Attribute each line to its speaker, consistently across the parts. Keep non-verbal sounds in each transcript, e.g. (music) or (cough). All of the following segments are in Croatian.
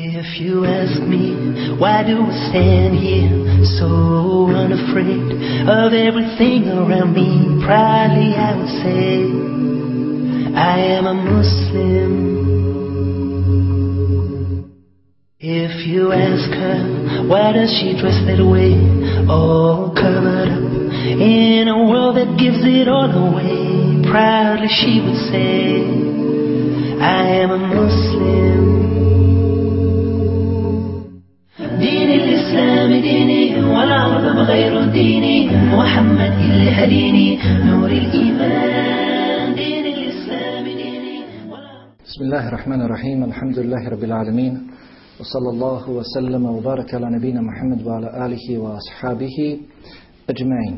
Speaker 1: If you ask me, why do I stand here so unafraid of everything around me? Proudly I would say, I am a Muslim. If you ask her, why does she dress that way, all covered up, in a world that gives it all away? Proudly she would say, I am a Muslim. بغير ديني محمد اللي هديني نور الإيمان
Speaker 2: بسم الله الرحمن الرحيم الحمد لله رب العالمين وصلى الله وسلم وبارك على نبينا محمد وعلى آله وأصحابه أجمعين.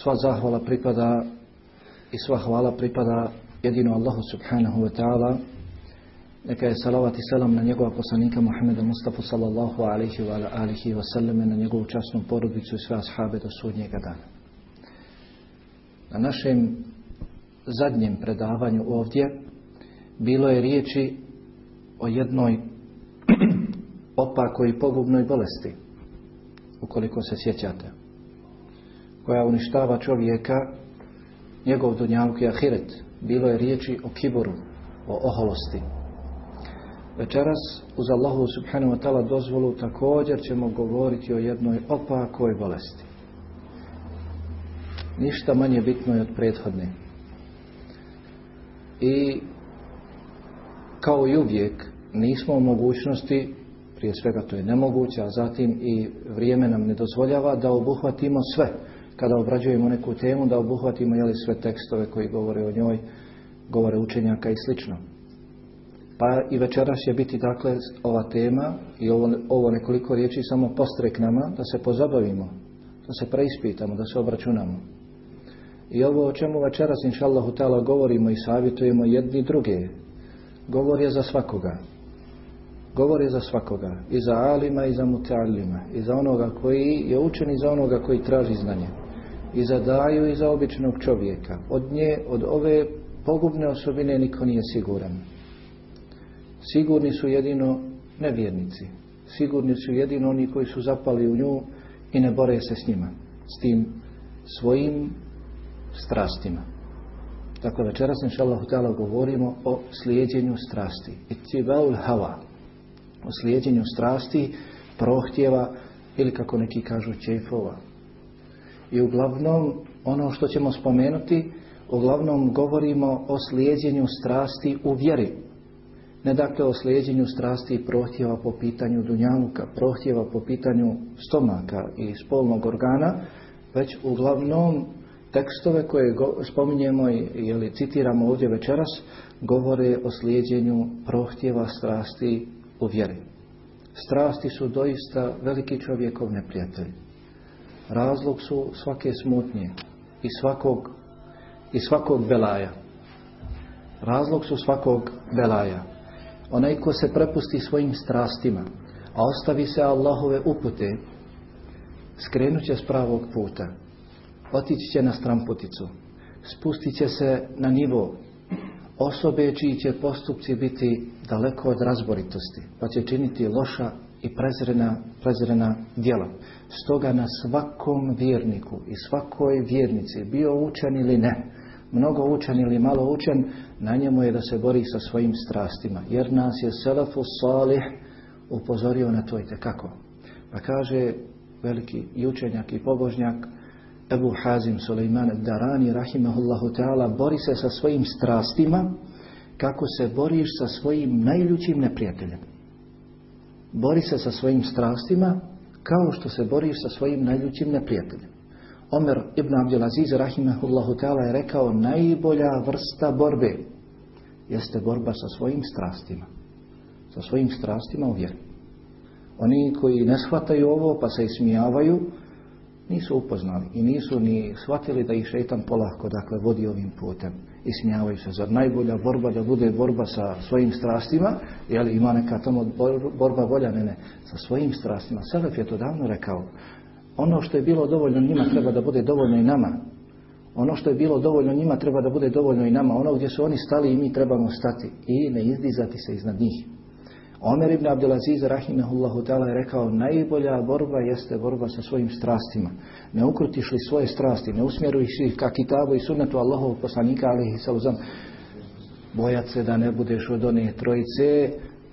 Speaker 2: Sva zahvala pripada i sva hvala pripada jedino Allahu subhanahu wa Neka je salavat i selam na njegova poslanika Muhammeda Mustafa sallallahu alaihi wa alihi wa sallam na njegovu časnu porodicu i sve ashabe do sudnjega dana. Na našem zadnjem predavanju ovdje bilo je riječi o jednoj (clears throat) opakoj i pogubnoj bolesti, ukoliko se sjećate, koja uništava čovjeka, njegov dunjaluk i ahiret. Bilo je riječi o kiboru, o oholosti, Večeras uz Allahu subhanahu wa ta'ala dozvolu također ćemo govoriti o jednoj opakoj bolesti. Ništa manje bitno je od prethodne. I kao i uvijek nismo u mogućnosti, prije svega to je nemoguće, a zatim i vrijeme nam ne dozvoljava da obuhvatimo sve. Kada obrađujemo neku temu da obuhvatimo jeli sve tekstove koji govore o njoj, govore učenjaka i slično. Pa i večeras će biti dakle ova tema i ovo, ovo nekoliko riječi samo postrek nama da se pozabavimo, da se preispitamo, da se obračunamo. I ovo o čemu večeras inša Allahu ta'ala govorimo i savjetujemo jedni druge, govor je za svakoga. Govor je za svakoga. I za alima i za mutalima. I za onoga koji je učen i za onoga koji traži znanje. I za daju i za običnog čovjeka. Od nje, od ove pogubne osobine niko nije siguran. Sigurni su jedino nevjernici. Sigurni su jedino oni koji su zapali u nju i ne bore se s njima. S tim svojim strastima. Dakle, večeras inša Allah govorimo o slijedjenju strasti. Itibaul hava. O slijedjenju strasti, prohtjeva ili kako neki kažu čefova. I uglavnom ono što ćemo spomenuti, uglavnom govorimo o slijedjenju strasti u vjeri ne dakle o slijedjenju strasti i prohtjeva po pitanju dunjaluka, prohtjeva po pitanju stomaka i spolnog organa, već uglavnom tekstove koje spominjemo i ili citiramo ovdje večeras, govore o slijedjenju prohtjeva strasti u vjeri. Strasti su doista veliki čovjekov neprijatelj. Razlog su svake smutnje i svakog, i svakog belaja. Razlog su svakog belaja. Onaj ko se prepusti svojim strastima, a ostavi se Allahove upute, skrenut će s pravog puta, otići će na stramputicu, spustit će se na nivo. Osobe čiji će postupci biti daleko od razboritosti, pa će činiti loša i prezrena, prezrena djela. Stoga na svakom vjerniku i svakoj vjernici, bio učen ili ne, mnogo učen ili malo učen, na njemu je da se bori sa svojim strastima. Jer nas je Selefu Salih upozorio na to i kako. Pa kaže veliki i učenjak i pobožnjak Ebu Hazim Suleiman Darani rahimahullahu ta'ala bori se sa svojim strastima kako se boriš sa svojim najljućim neprijateljem. Bori se sa svojim strastima kao što se boriš sa svojim najljućim neprijateljem. Omer ibn Abdelaziz rahimahullahu ta'ala je rekao najbolja vrsta borbe jeste borba sa svojim strastima. Sa svojim strastima u vjeri. Oni koji ne shvataju ovo pa se ismijavaju nisu upoznali i nisu ni shvatili da ih šeitan polako dakle vodi ovim putem. Ismijavaju se. Zar najbolja borba da bude borba sa svojim strastima? Jel ima neka tamo borba volja? Ne, ne. Sa svojim strastima. Selef je to davno rekao. Ono što je bilo dovoljno njima treba da bude dovoljno i nama. Ono što je bilo dovoljno njima treba da bude dovoljno i nama. Ono gdje su oni stali i mi trebamo stati. I ne izdizati se iznad njih. Omer ibn Abdelaziz rahimahullahu ta'ala je rekao najbolja borba jeste borba sa svojim strastima. Ne ukrutiš li svoje strasti, ne usmjeruješ ih ka kitabu i sunnetu Allahovog poslanika alihi sallam. Bojat se da ne budeš od one trojice,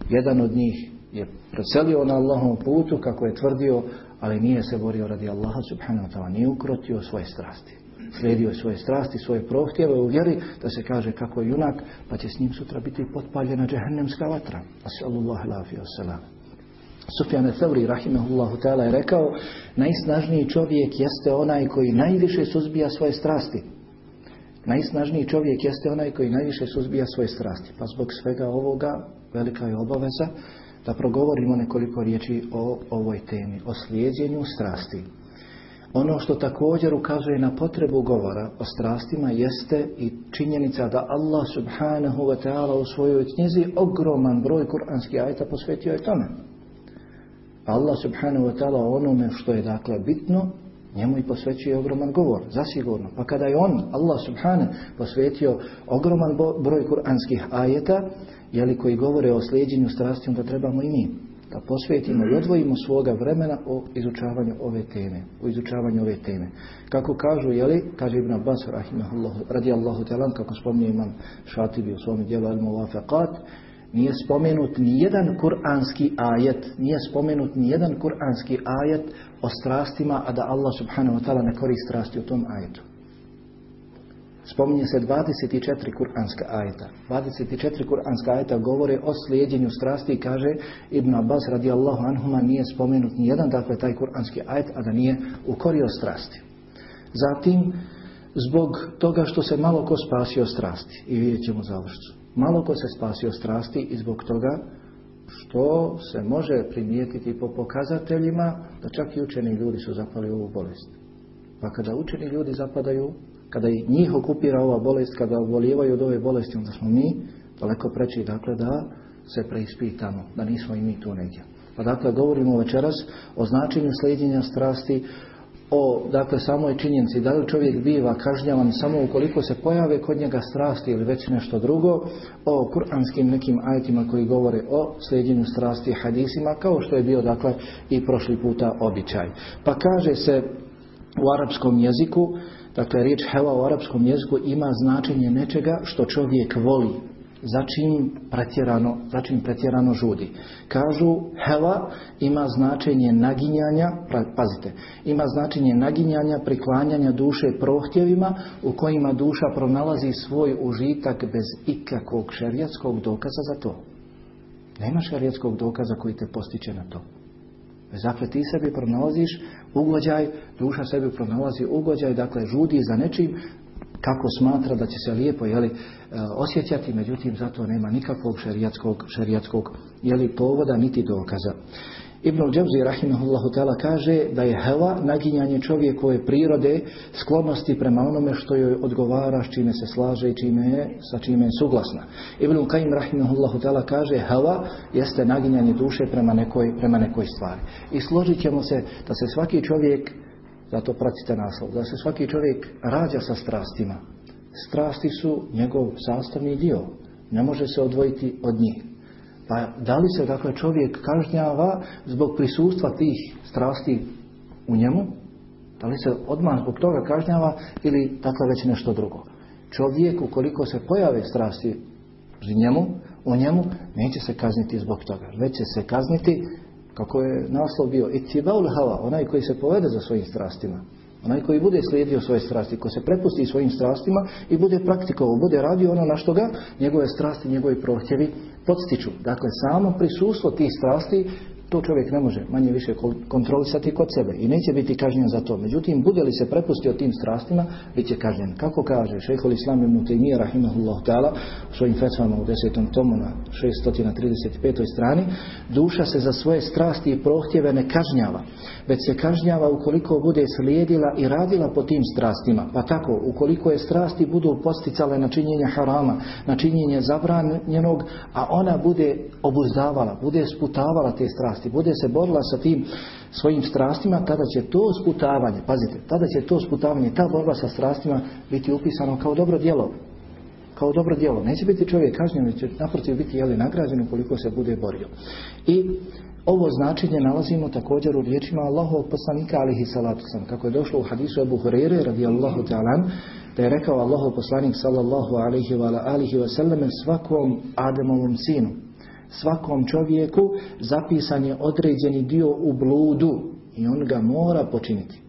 Speaker 2: jedan od njih je preselio na Allahovom putu kako je tvrdio, ali nije se borio radi Allaha subhanahu wa ta'ala, nije ukrotio svoje strasti. Slijedio je svoje strasti, svoje prohtjeve u vjeri da se kaže kako je junak, pa će s njim sutra biti potpaljena džehennemska vatra. Asallallahu alafi wasalam. Sufjan Thavri rahimahullahu ta'ala je rekao najsnažniji čovjek jeste onaj koji najviše suzbija svoje strasti. Najsnažniji čovjek jeste onaj koji najviše suzbija svoje strasti. Pa zbog svega ovoga velika je obaveza da progovorimo nekoliko riječi o ovoj temi, o slijedjenju strasti. Ono što također ukazuje na potrebu govora o strastima jeste i činjenica da Allah subhanahu wa ta'ala u svojoj knjizi ogroman broj kuranskih ajta posvetio je tome. Allah subhanahu wa ta'ala onome što je dakle bitno, njemu i posvećuje ogroman govor, zasigurno. Pa kada je on, Allah subhanahu, posvetio ogroman broj kuranskih ajeta, jeli koji govore o slijedjenju strasti, onda trebamo i mi da posvetimo i odvojimo svoga vremena o izučavanju ove teme, o izučavanju ove teme. Kako kažu, jeli, kaže Ibn Abbas, radijallahu talan, kako spominje imam Šatibi u svom dijelu Al-Muwafaqat, nije spomenut ni jedan kuranski ajet, nije spomenut ni jedan kuranski ajet o strastima, a da Allah subhanahu wa ta'ala ne koristi strasti u tom ajetu. Spominje se 24 kuranska ajeta. 24 kuranska ajeta govore o slijedjenju strasti i kaže Ibn Abbas radijallahu anhuma nije spomenut ni jedan dakle taj kuranski ajet, a da nije ukorio strasti. Zatim, zbog toga što se malo ko spasio strasti, i vidjet ćemo završcu, malo ko se spasio strasti i zbog toga što se može primijetiti po pokazateljima da čak i učeni ljudi su zapali u ovu bolest. Pa kada učeni ljudi zapadaju kada i njih okupira ova bolest, kada obolijevaju od ove bolesti, onda smo mi daleko preći, dakle, da se preispitamo, da nismo i mi tu negdje. Pa dakle, govorimo večeras o značenju slijedjenja strasti, o, dakle, samoj činjenci, da li čovjek biva kažnjavan samo ukoliko se pojave kod njega strasti ili već nešto drugo, o kuranskim nekim ajetima koji govore o slijedjenju strasti hadisima, kao što je bio, dakle, i prošli puta običaj. Pa kaže se u arapskom jeziku, Dakle, riječ heva u arapskom jeziku ima značenje nečega što čovjek voli, začin pretjerano, začin pretjerano žudi. Kažu heva ima značenje naginjanja, pazite, ima značenje naginjanja, priklanjanja duše prohtjevima u kojima duša pronalazi svoj užitak bez ikakvog šerijatskog dokaza za to. Nema šerijatskog dokaza koji te postiče na to. Dakle, ti sebi pronalaziš ugođaj, duša sebi pronalazi ugođaj, dakle, žudi za nečim kako smatra da će se lijepo jeli, e, osjećati, međutim, zato nema nikakvog šerijatskog, šerijatskog jeli, povoda niti dokaza. Ibn al-Đavzi rahimahullahu ta'ala kaže da je heva naginjanje čovjekove prirode sklonosti prema onome što joj odgovara, s čime se slaže i čime je, sa čime je suglasna. Ibn al-Qaim rahimahullahu ta'ala kaže heva jeste naginjanje duše prema nekoj, prema nekoj stvari. I složit ćemo se da se svaki čovjek, zato pratite naslov, da se svaki čovjek rađa sa strastima. Strasti su njegov sastavni dio. Ne može se odvojiti od njih. Pa da li se dakle čovjek kažnjava zbog prisustva tih strasti u njemu? Da li se odmah zbog toga kažnjava ili dakle već nešto drugo? Čovjek ukoliko se pojave strasti u njemu, u njemu neće se kazniti zbog toga. Već će se kazniti kako je naslov bio itibaul hava, onaj koji se povede za svojim strastima. Onaj koji bude slijedio svoje strasti, ko se prepusti svojim strastima i bude praktikovo, bude radio ono na što ga njegove strasti, njegovi prohtjevi podstiču. Dakle, samo prisustvo tih strasti to čovjek ne može manje više kontrolisati kod sebe i neće biti kažnjen za to. Međutim, bude li se prepustio tim strastima, bit će kažnjen. Kako kaže šehol Islam ibn Taymiyyah rahimahullah ta'ala u svojim fetvama u desetom tomu na 635. strani, duša se za svoje strasti i prohtjeve ne kažnjava, već se kažnjava ukoliko bude slijedila i radila po tim strastima. Pa tako, ukoliko je strasti budu posticale na činjenje harama, na činjenje zabranjenog, a ona bude obuzdavala, bude sputavala te strasti, strasti, bude se borila sa tim svojim strastima, tada će to sputavanje, pazite, tada će to sputavanje, ta borba sa strastima biti upisano kao dobro djelo. kao dobro djelo. Neće biti čovjek kažnjen, već naprotiv biti jeli nagrađen ukoliko se bude borio. I ovo značenje nalazimo također u riječima Allahovog poslanika alihi salatu sam. Kako je došlo u hadisu Abu Hurere radijallahu ta'ala da je rekao Allahov poslanik sallallahu alihi wa alihi wa sallam svakom Adamovom sinu svakom čovjeku zapisan je određeni dio u bludu i on ga mora počiniti.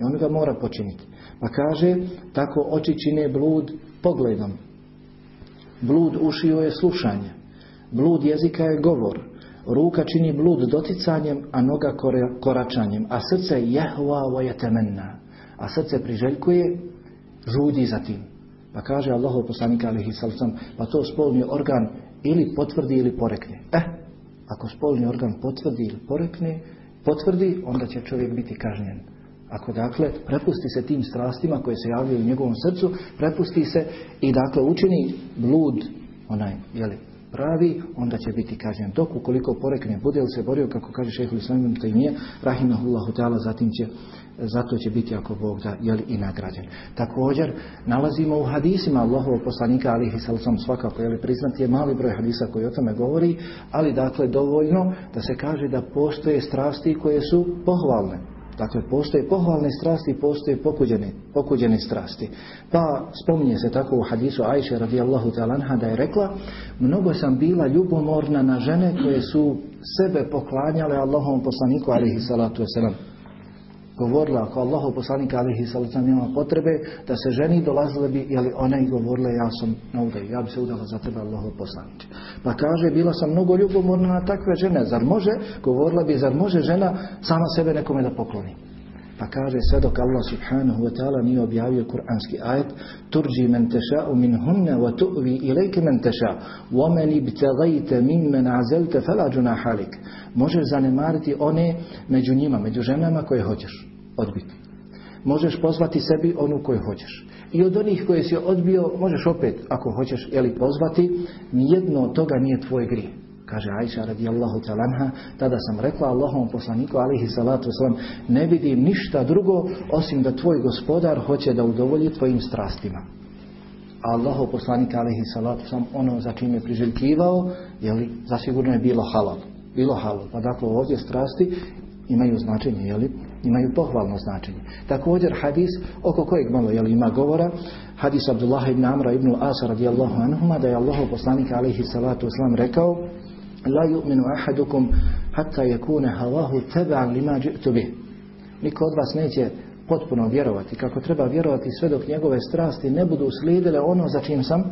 Speaker 2: I on ga mora počiniti. Pa kaže, tako oči čine blud pogledom. Blud ušio je slušanje. Blud jezika je govor. Ruka čini blud doticanjem, a noga koračanjem. A srce jehva je temenna. A srce priželjkuje, žudi za tim. Pa kaže Allahov poslanik alihi sallam, pa to spolni organ ili potvrdi ili porekne. Eh, ako spolni organ potvrdi ili porekne, potvrdi, onda će čovjek biti kažnjen. Ako dakle prepusti se tim strastima koje se javljaju u njegovom srcu, prepusti se i dakle učini blud onaj, jeli, pravi, onda će biti kažnjen. Dok ukoliko porekne, bude li se borio, kako kaže šeheh Lislamim Tajmije, rahimahullahu ta'ala, zatim će, zato će biti ako Bog da, jeli, i nagrađen. Također, nalazimo u hadisima Allahovog poslanika, alihi sallam, svakako, jeli, priznati je mali broj hadisa koji o tome govori, ali dakle dovoljno da se kaže da postoje strasti koje su pohvalne. Dakle, postoje pohvalne strasti, postoje pokuđene, pokuđene strasti. Pa spominje se tako u hadisu Ajše radijallahu talanha da je rekla mnogo sam bila ljubomorna na žene koje su sebe poklanjale Allahom poslaniku alihi salatu wasalam govorila ako Allahu poslanika alihi sallam nema potrebe da se ženi dolazile bi jeli ona i govorila ja sam na udaju, ja bi se udala za tebe Allahu poslaniče. Pa kaže bila sam mnogo ljubomorna na takve žene, zar može, govorila bi zar može žena sama sebe nekome da pokloni. Pa kaže sve dok Allah subhanahu wa ta'ala nije objavio kuranski ajet turđi men teša'u min hunne wa tu'vi ilajke men teša wa men ibtagajte min men azelte felađuna halik možeš zanemariti one među njima, među ženama koje hoćeš odbiti. Možeš pozvati sebi onu koju hoćeš. I od onih koje si odbio, možeš opet, ako hoćeš, jeli pozvati, nijedno od toga nije tvoj grije. Kaže Ajša radijallahu talanha, tada sam rekla Allahom poslaniku alihi salatu wasalam, ne vidim ništa drugo osim da tvoj gospodar hoće da udovolji tvojim strastima. Allahov poslanik alihi salatu wasalam, ono za čim je priželjkivao, jeli, zasigurno je bilo halal. Bilo halal. Pa dakle ovdje strasti imaju značenje, jeli? Imaju pohvalno značenje. Također hadis oko kojeg malo jeli, ima govora, hadis Abdullah ibn Amra ibn Asa radijallahu anhuma, da je Allah poslanik alaihi salatu wasalam rekao La yu'minu ahadukum hatta yakuna hawahu taba'an lima ji'tu bih. Niko od vas neće potpuno vjerovati kako treba vjerovati sve dok njegove strasti ne budu slijedile ono za čim sam,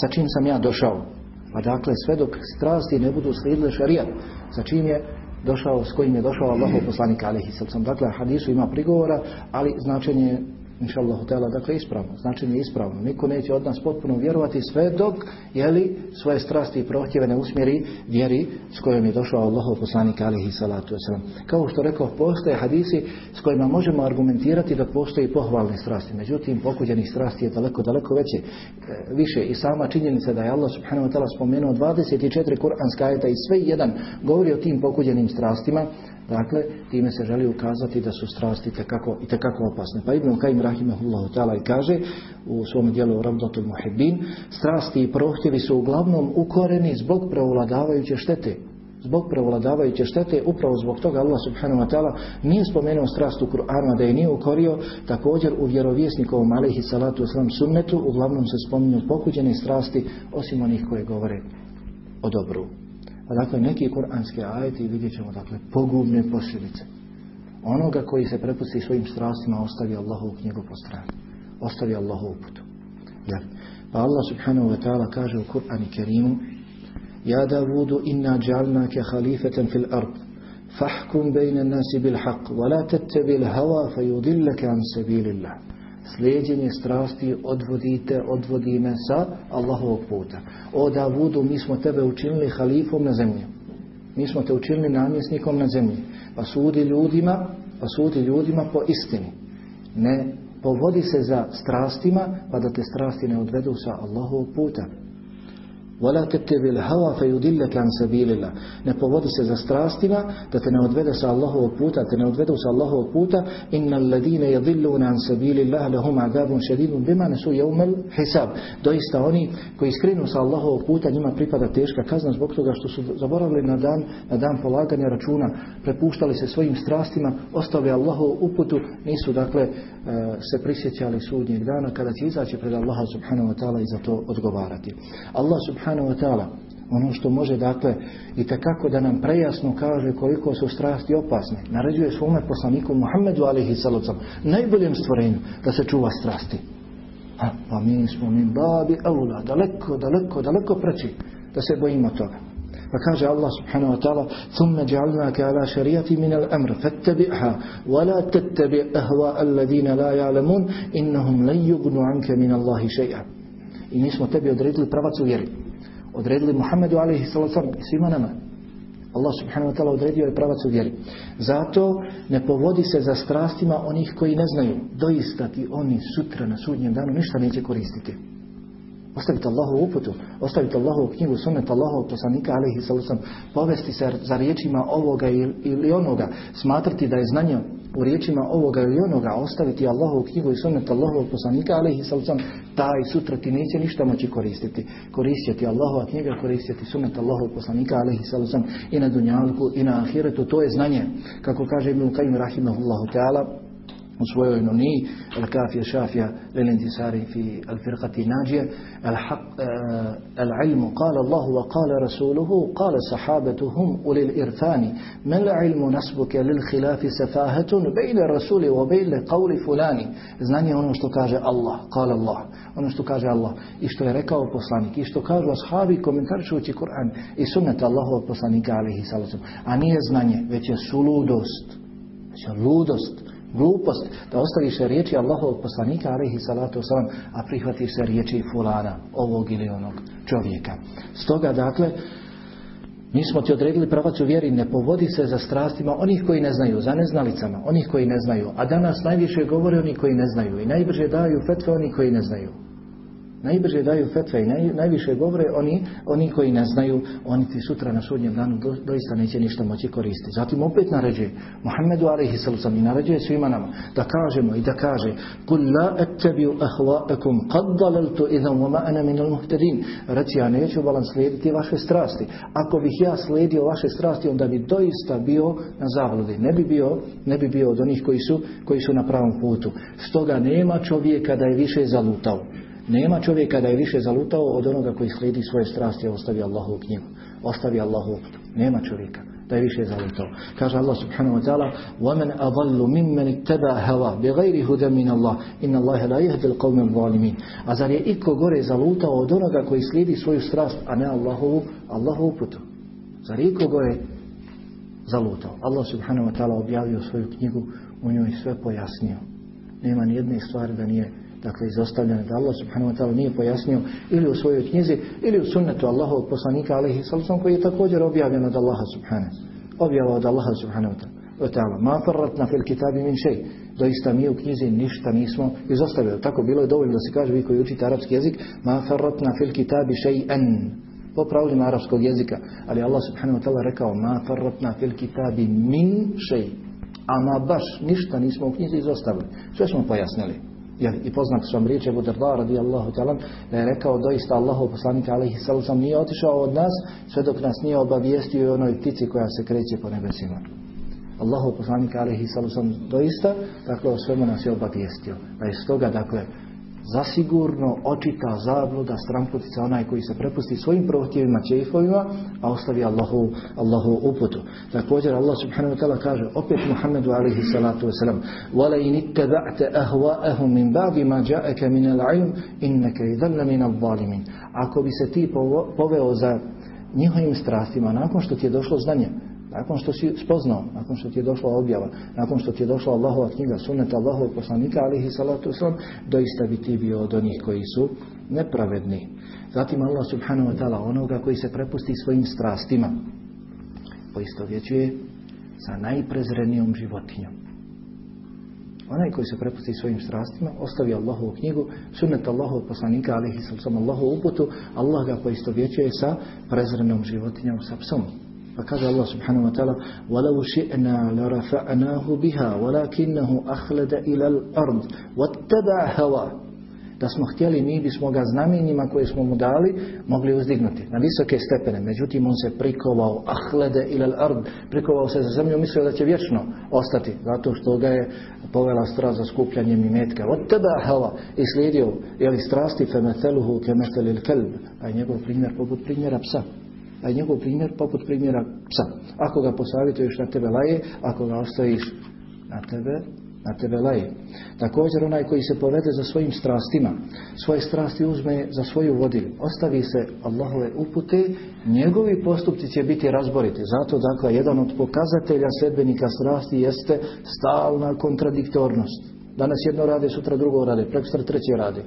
Speaker 2: sa čim sam ja došao. Pa dakle sve dok strasti ne budu slijedile šarijat, sa čim je došao, s kojim je došao Allahov poslanik sallam. Dakle, hadisu ima prigovora, ali značenje inša Allah, dakle ispravno, značenje je ispravno. Niko neće od nas potpuno vjerovati sve dok, jeli, svoje strasti i prohtjeve ne usmjeri vjeri s kojom je došao Allahov poslanik alihi salatu wasalam. Kao što rekao, postoje hadisi s kojima možemo argumentirati da postoji pohvalne strasti. Međutim, pokuđenih strasti je daleko, daleko veće. E, više i sama činjenica da je Allah subhanahu wa ta'ala spomenuo 24 kuranska ajeta i sve jedan govori o tim pokuđenim strastima, Dakle, time se želi ukazati da su strasti tekako, i tekako opasne. Pa Ibn Kajim Rahimahullahu ta'ala i kaže u svom dijelu Rabdatul Muhibbin, strasti i prohtjevi su uglavnom ukoreni zbog prevladavajuće štete. Zbog prevladavajuće štete, upravo zbog toga Allah subhanahu wa ta'ala nije spomenuo strast u Kur'anu, da je nije ukorio, također u vjerovjesnikovom alihi salatu islam sunnetu, uglavnom se spominju pokuđene strasti, osim onih koje govore o dobru. Pa dakle, neki kuranski ajeti vidjet ćemo, dakle, pogubne posljedice. Onoga koji se prepusti svojim strastima ostavi Allahu knjigu po strani. Ostavi Allahu uputu. Jer, pa Allah subhanahu wa ta'ala kaže u Kur'ani Kerimu Ja Davudu inna džalnake halifetan fil ard fahkum bejne nasi bil haq wa la tettebil hava fa yudillaka an sabilillah slijedjenje strasti odvodite, odvodi me sa Allahovog puta. O Davudu, mi smo tebe učinili halifom na zemlji. Mi smo te učinili namjesnikom na zemlji. Pa sudi ljudima, pa sudi ljudima po istini. Ne povodi se za strastima, pa da te strasti ne odvedu sa Allahovog puta. Wala tetebil hava fe yudillaka an sabilillah. Ne povodi se za strastima da te ne odvede sa Allahovog puta, te ne odvedu sa Allahovog puta. inna ladine yadilluna an sabilillah lehum agabun šedidun bima nesu yawmal hisab. Doista oni koji skrinu sa Allahovog puta njima pripada teška kazna zbog toga što su zaboravili na dan na dan polaganja računa, prepuštali se svojim strastima, ostavili Allahovu uputu, nisu dakle e, se prisjećali sudnjeg dana kada će izaći pred Allaha subhanahu wa ta'ala i za to odgovarati. Allah subhanahu wa ta'ala ono što može dakle i takako da nam prejasno kaže koliko su strasti opasne. Naređuje svome poslaniku Muhammedu alihi salocam, najboljem stvorenju da se čuva strasti. A, pa mi smo min babi aula, daleko, daleko, daleko preći da se bojimo toga. Pa kaže Allah subhanahu wa ta'ala ثُمَّ جَعَلْنَاكَ عَلَى شَرِيَةِ مِنَ الْأَمْرِ فَاتَّبِعْهَا وَلَا تَتَّبِعْ أَهْوَاءَ الَّذِينَ لَا يَعْلَمُونَ إِنَّهُمْ لَنْ يُغْنُوا عَنْكَ مِنَ اللَّهِ شَيْئًا I mi smo tebi odredili pravac u vjeri. Odredili Muhammedu alaihi sallam i svima nama. Allah subhanahu wa ta'ala odredio je pravac u vjeri. Zato ne povodi se za strastima onih koji ne znaju. Doista ti oni sutra na sudnjem danu ništa neće koristiti. Ostavite Allahu uputu, ostavite Allahu knjigu, sunnet Allahu poslanika alaihi sallam, povesti se za riječima ovoga ili onoga, smatrati da je znanje u riječima ovoga ili onoga, ostaviti Allahu knjigu i sunnet Allahu poslanika alaihi sallam, taj sutra ti neće ništa moći koristiti. Koristiti Allahova knjiga, koristiti sunnet Allahu poslanika alaihi sallam i na dunjalku i na ahiretu, to je znanje. Kako kaže Ibn Qayyim rahimahullahu ta'ala, u svojoj noniji الكافية شافية للانتصار في الفرقة الناجية الحق العلم قال الله وقال رسوله قال صحابتهم أولي الإرفان ما العلم نسبك للخلاف سفاهة بين الرسول وبين قول فلان znanje ono što kaže Allah قال الله ono što kaže Allah i što je rekao poslanik i što kažu ashabi komentarišujući Kur'an i sunnet Allahovog poslanika alihi salacom a nije znanje već je suludost već je ludost glupost da ostaviš riječi Allahovog poslanika alaihi salatu wasalam, a prihvatiš se riječi fulana, ovog ili onog čovjeka. Stoga dakle, mi smo ti odredili pravac u vjeri, ne povodi se za strastima onih koji ne znaju, za neznalicama, onih koji ne znaju. A danas najviše govore oni koji ne znaju i najbrže daju fetve oni koji ne znaju. Najbrže daju fetve i naj, najviše govore oni, oni koji ne znaju, oni ti sutra na sudnjem danu do, doista neće ništa moći koristiti. Zatim opet naređuje Muhammedu alaihi sallam i naređuje svima nama da kažemo i da kaže Kul la ettebiu ahva'akum qad dalaltu idham wa ma'ana min al muhtedin Reci ja neću valam slijediti vaše strasti. Ako bih ja slijedio vaše strasti onda bi doista bio na zavludi. Ne bi bio, ne bi bio od onih koji su, koji su na pravom putu. Stoga nema čovjeka da je više zalutao. Nema čovjeka da je više zalutao od onoga koji slijedi svoje strasti i ostavi Allahu knjigu. Ostavi Allahu. Nema čovjeka da je više zalutao. Kaže Allah subhanahu wa ta'ala وَمَنْ أَضَلُّ مِمَّنِ اتَّبَا هَوَا بِغَيْرِ هُدَ مِنَ اللَّهِ إِنَّ اللَّهَ لَا يَهْدِ الْقَوْمِ الظَّالِمِينَ A zar je iko gore zalutao od onoga koji slijedi svoju strast, a ne Allahovu, Allahovu putu? Zar je iko gore zalutao? Allah subhanahu wa ta'ala objavio svoju knjigu, u njoj sve pojasnio. Nema ni jedne stvari da nije dakle izostavljene da Allah subhanahu wa ta'ala nije pojasnio ili u svojoj knjizi ili u sunnetu Allahovog poslanika alaihi sallam koji je također objavljen od Allaha subhanahu objava od Allaha subhanahu wa ta'ala. Ma farratna fil kitabi min šej doista mi u knjizi ništa nismo izostavili. Tako bilo je dovoljno da se kaže vi koji učite arapski jezik ma farratna fil kitabi šejen po pravilima arapskog jezika. Ali Allah subhanahu wa ta'ala rekao ma farratna fil kitabi min šej ama baš ništa nismo u knjizi izostavili. Sve smo pojasnili Jer i poznat su vam riječi Abu Darda radijallahu ta'ala da je rekao doista Allahu poslanika alaihi sallam nije otišao od nas sve dok nas nije obavijestio i onoj ptici koja se kreće po nebesima. Allahu poslanika alaihi sallam doista dakle o svemu nas je obavijestio. Da je stoga dakle zasigurno očita zabluda stramputica onaj koji se prepusti svojim prohtjevima čeifovima, a ostavi Allahu, Allahu uputu. Također Allah subhanahu wa ta'ala kaže opet Muhammedu alaihi salatu wasalam وَلَا إِنِ اتَّبَعْتَ أَهْوَاءَهُمْ مِنْ بَعْدِ مَا جَاءَكَ مِنَ الْعِلْمِ إِنَّكَ إِذَلَّ مِنَ الظَّالِمِينَ Ako bi se ti poveo za njihovim strastima nakon što ti je došlo znanje, nakon što si spoznao, nakon što ti je došla objava, nakon što ti je došla Allahova knjiga, sunnet Allahovog poslanika, alihi salatu wasalam, doista bi ti bio od onih koji su nepravedni. Zatim Allah subhanahu wa ta'ala onoga koji se prepusti svojim strastima, poisto vjećuje sa najprezrenijom životinjom. Onaj koji se prepusti svojim strastima, ostavi Allahovu knjigu, sunnet Allahovog poslanika, alihi sam Allahovu uputu, Allah ga poistovjećuje sa prezrenom životinjom, sa psom. Pa kaže Allah subhanahu wa ta'ala وَلَوْ شِئْنَا لَرَفَعْنَاهُ بِهَا وَلَكِنَّهُ أَخْلَدَ إِلَى الْأَرْضِ وَاتَّبَعْ هَوَا da smo htjeli, mi bismo ga znamenjima koje smo mu dali mogli uzdignuti na visoke stepene. Međutim, on se prikovao ahlede ilal ard, prikovao se za zemlju, mislio da će vječno ostati, zato što ga je povela strast za skupljanjem imetka. Od tebe hava i slijedio, li strasti femeteluhu kemetelil kelb, a je njegov primjer poput primjera psa. A je njegov primjer poput primjera psa. Ako ga posavjetuješ na tebe laje, ako ga ostaviš na tebe na tebe laje. Također onaj koji se povede za svojim strastima, svoje strasti uzme za svoju vodilju, ostavi se Allahove upute, njegovi postupci će biti razboriti. Zato dakle jedan od pokazatelja sedbenika strasti jeste stalna kontradiktornost. Danas jedno rade, sutra drugo rade, prekstra treće rade.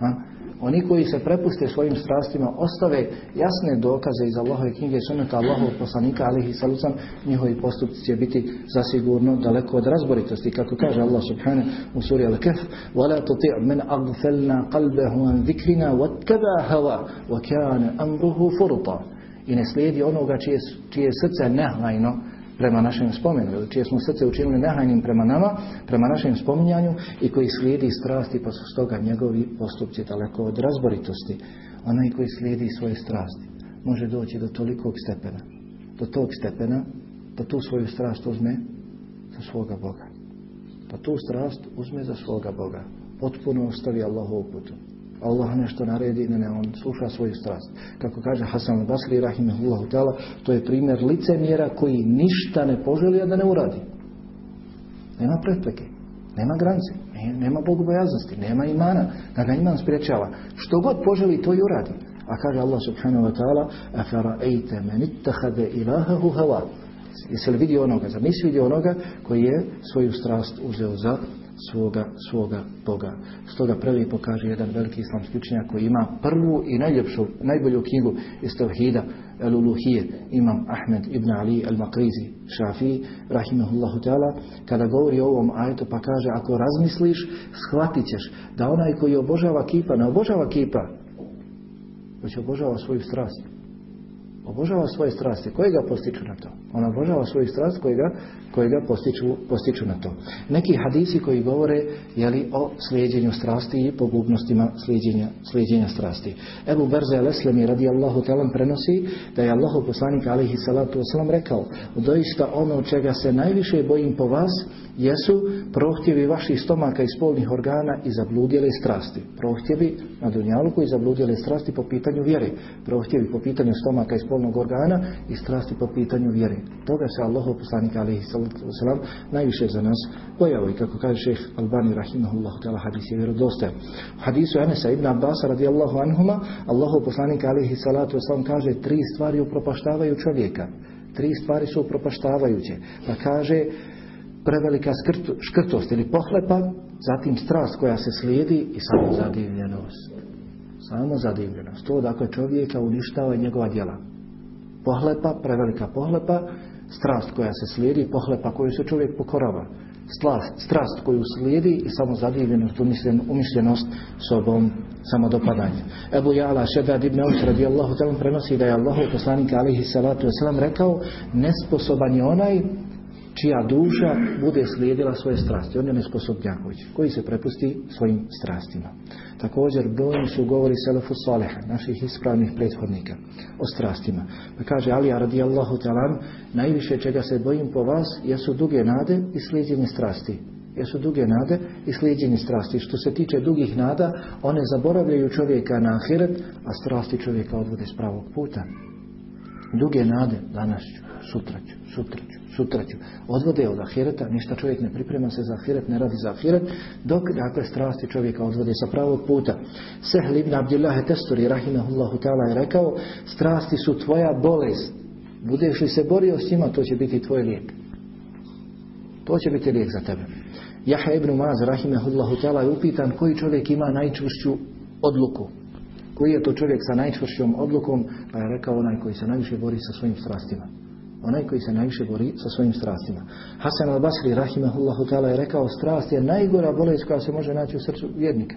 Speaker 2: Ha? Oni koji se prepuste svojim strastima, ostave jasne dokaze iz Allahove knjige i suneta Allahov poslanika alihi salucam, njihovi postupci će biti zasigurno daleko od razboritosti. Kako kaže Allah subhanahu u suri Al-Kaf, وَلَا تُطِعْ مَنْ أَغْفَلْنَا قَلْبَهُ عَنْ ذِكْرِنَا وَاتَّبَا هَوَا وَكَانَ أَمْرُهُ فُرُطًا I ne slijedi onoga čije, čije srce nehajno prema našem spomenu, čije smo srce učinili nehajnim prema nama, prema našem spominjanju i koji slijedi strasti pa su stoga njegovi postupci daleko od razboritosti. Onaj koji slijedi svoje strasti može doći do tolikog stepena, do tog stepena da tu svoju strast uzme za svoga Boga. Da tu strast uzme za svoga Boga. Potpuno ostavi Allahu putu. Allah nešto naredi, ne, ne, on sluša svoju strast. Kako kaže Hasan Basri, rahimahullahu ta'ala, to je primjer licemjera koji ništa ne poželio da ne uradi. Nema prepreke, nema granice, nema bogobojaznosti, nema imana, da ga iman spriječava. Što god poželi, to i uradi. A kaže Allah subhanahu wa ta'ala, afara'ejte men ittahade ilahahu hava. Jesi li vidio onoga? Zamisli vidio onoga koji je svoju strast uzeo za svoga, svoga Boga. Stoga prelijepo kaže jedan veliki islamski učenjak koji ima prvu i najljepšu, najbolju knjigu iz Tevhida El-Uluhije, imam Ahmed ibn Ali al-Makrizi Šafiji, rahimahullahu ta'ala, kada govori o ovom ajetu pa kaže ako razmisliš, shvatit ćeš da onaj koji obožava kipa, ne obožava kipa, već obožava svoju strast obožava svoje strasti. Koje ga postiču na to? On obožava svoju strast koje ga, postiču, postiču na to. Neki hadisi koji govore jeli, o slijedjenju strasti i pogubnostima slijedjenja, slijedjenja strasti. Ebu Berze Leslemi radi Allahu telam prenosi da je Allahu poslanik alihi salatu wasalam rekao doista ono čega se najviše bojim po vas jesu prohtjevi vaših stomaka i spolnih organa i zabludjele strasti. Prohtjevi na dunjaluku i zabludjele strasti po pitanju vjere. Prohtjevi po pitanju stomaka i spolnog organa i strasti po pitanju vjere. Toga se Allah poslanika alaihi sallam najviše za nas bojao i kako kaže šeh Albani rahimahullahu ta'ala hadis je vjerodostojan. U hadisu Anasa ibn Abbas radijallahu anhuma Allahu poslanika alaihi salatu wasalam kaže tri stvari upropaštavaju čovjeka. Tri stvari su upropaštavajuće. Pa kaže prevelika škrtost ili pohlepa, zatim strast koja se slijedi i samo zadivljenost. Samo zadivljenost. To dakle čovjeka uništava njegova djela. Pohlepa, prevelika pohlepa, strast koja se slijedi, pohlepa koju se čovjek pokorava. Strast, strast koju slijedi i samo zadivljenost, umišljenost sobom samodopadanje. Ebu Jala Šedad ibn Aus radijallahu talam prenosi da je Allah poslanik alihi salatu wasalam rekao nesposoban je onaj čija duša bude slijedila svoje strasti. On je nesposobnjaković, koji se prepusti svojim strastima. Također, brojni su govori Selefu Saleha, naših ispravnih prethodnika, o strastima. Pa kaže Alija radijallahu talan, najviše čega se bojim po vas jesu duge nade i slijedjenje strasti. Jesu duge nade i slijedjenje strasti. Što se tiče dugih nada, one zaboravljaju čovjeka na ahiret, a strasti čovjeka odvode s pravog puta. Duge nade, danas ću, sutra ću, sutra ću, sutra ću. Odvode od ahireta, ništa čovjek ne priprema se za ahiret, ne radi za ahiret, dok dakle strasti čovjeka odvode sa pravog puta. Sehl ibn Abdillah Testuri, rahimahullahu ta'ala, je rekao, strasti su tvoja bolest. Budeš li se borio s njima, to će biti tvoj lijek. To će biti lijek za tebe. Jaha ibn Maz, rahimahullahu ta'ala, je upitan koji čovjek ima najčvršću odluku. Koji je to čovjek sa najčvršćom odlukom? Pa je rekao onaj koji se najviše bori sa svojim strastima onaj koji se najviše bori sa svojim strastima. Hasan al-Basri rahimahullahu ta'ala je rekao strast je najgora bolest koja se može naći u srcu vjernika.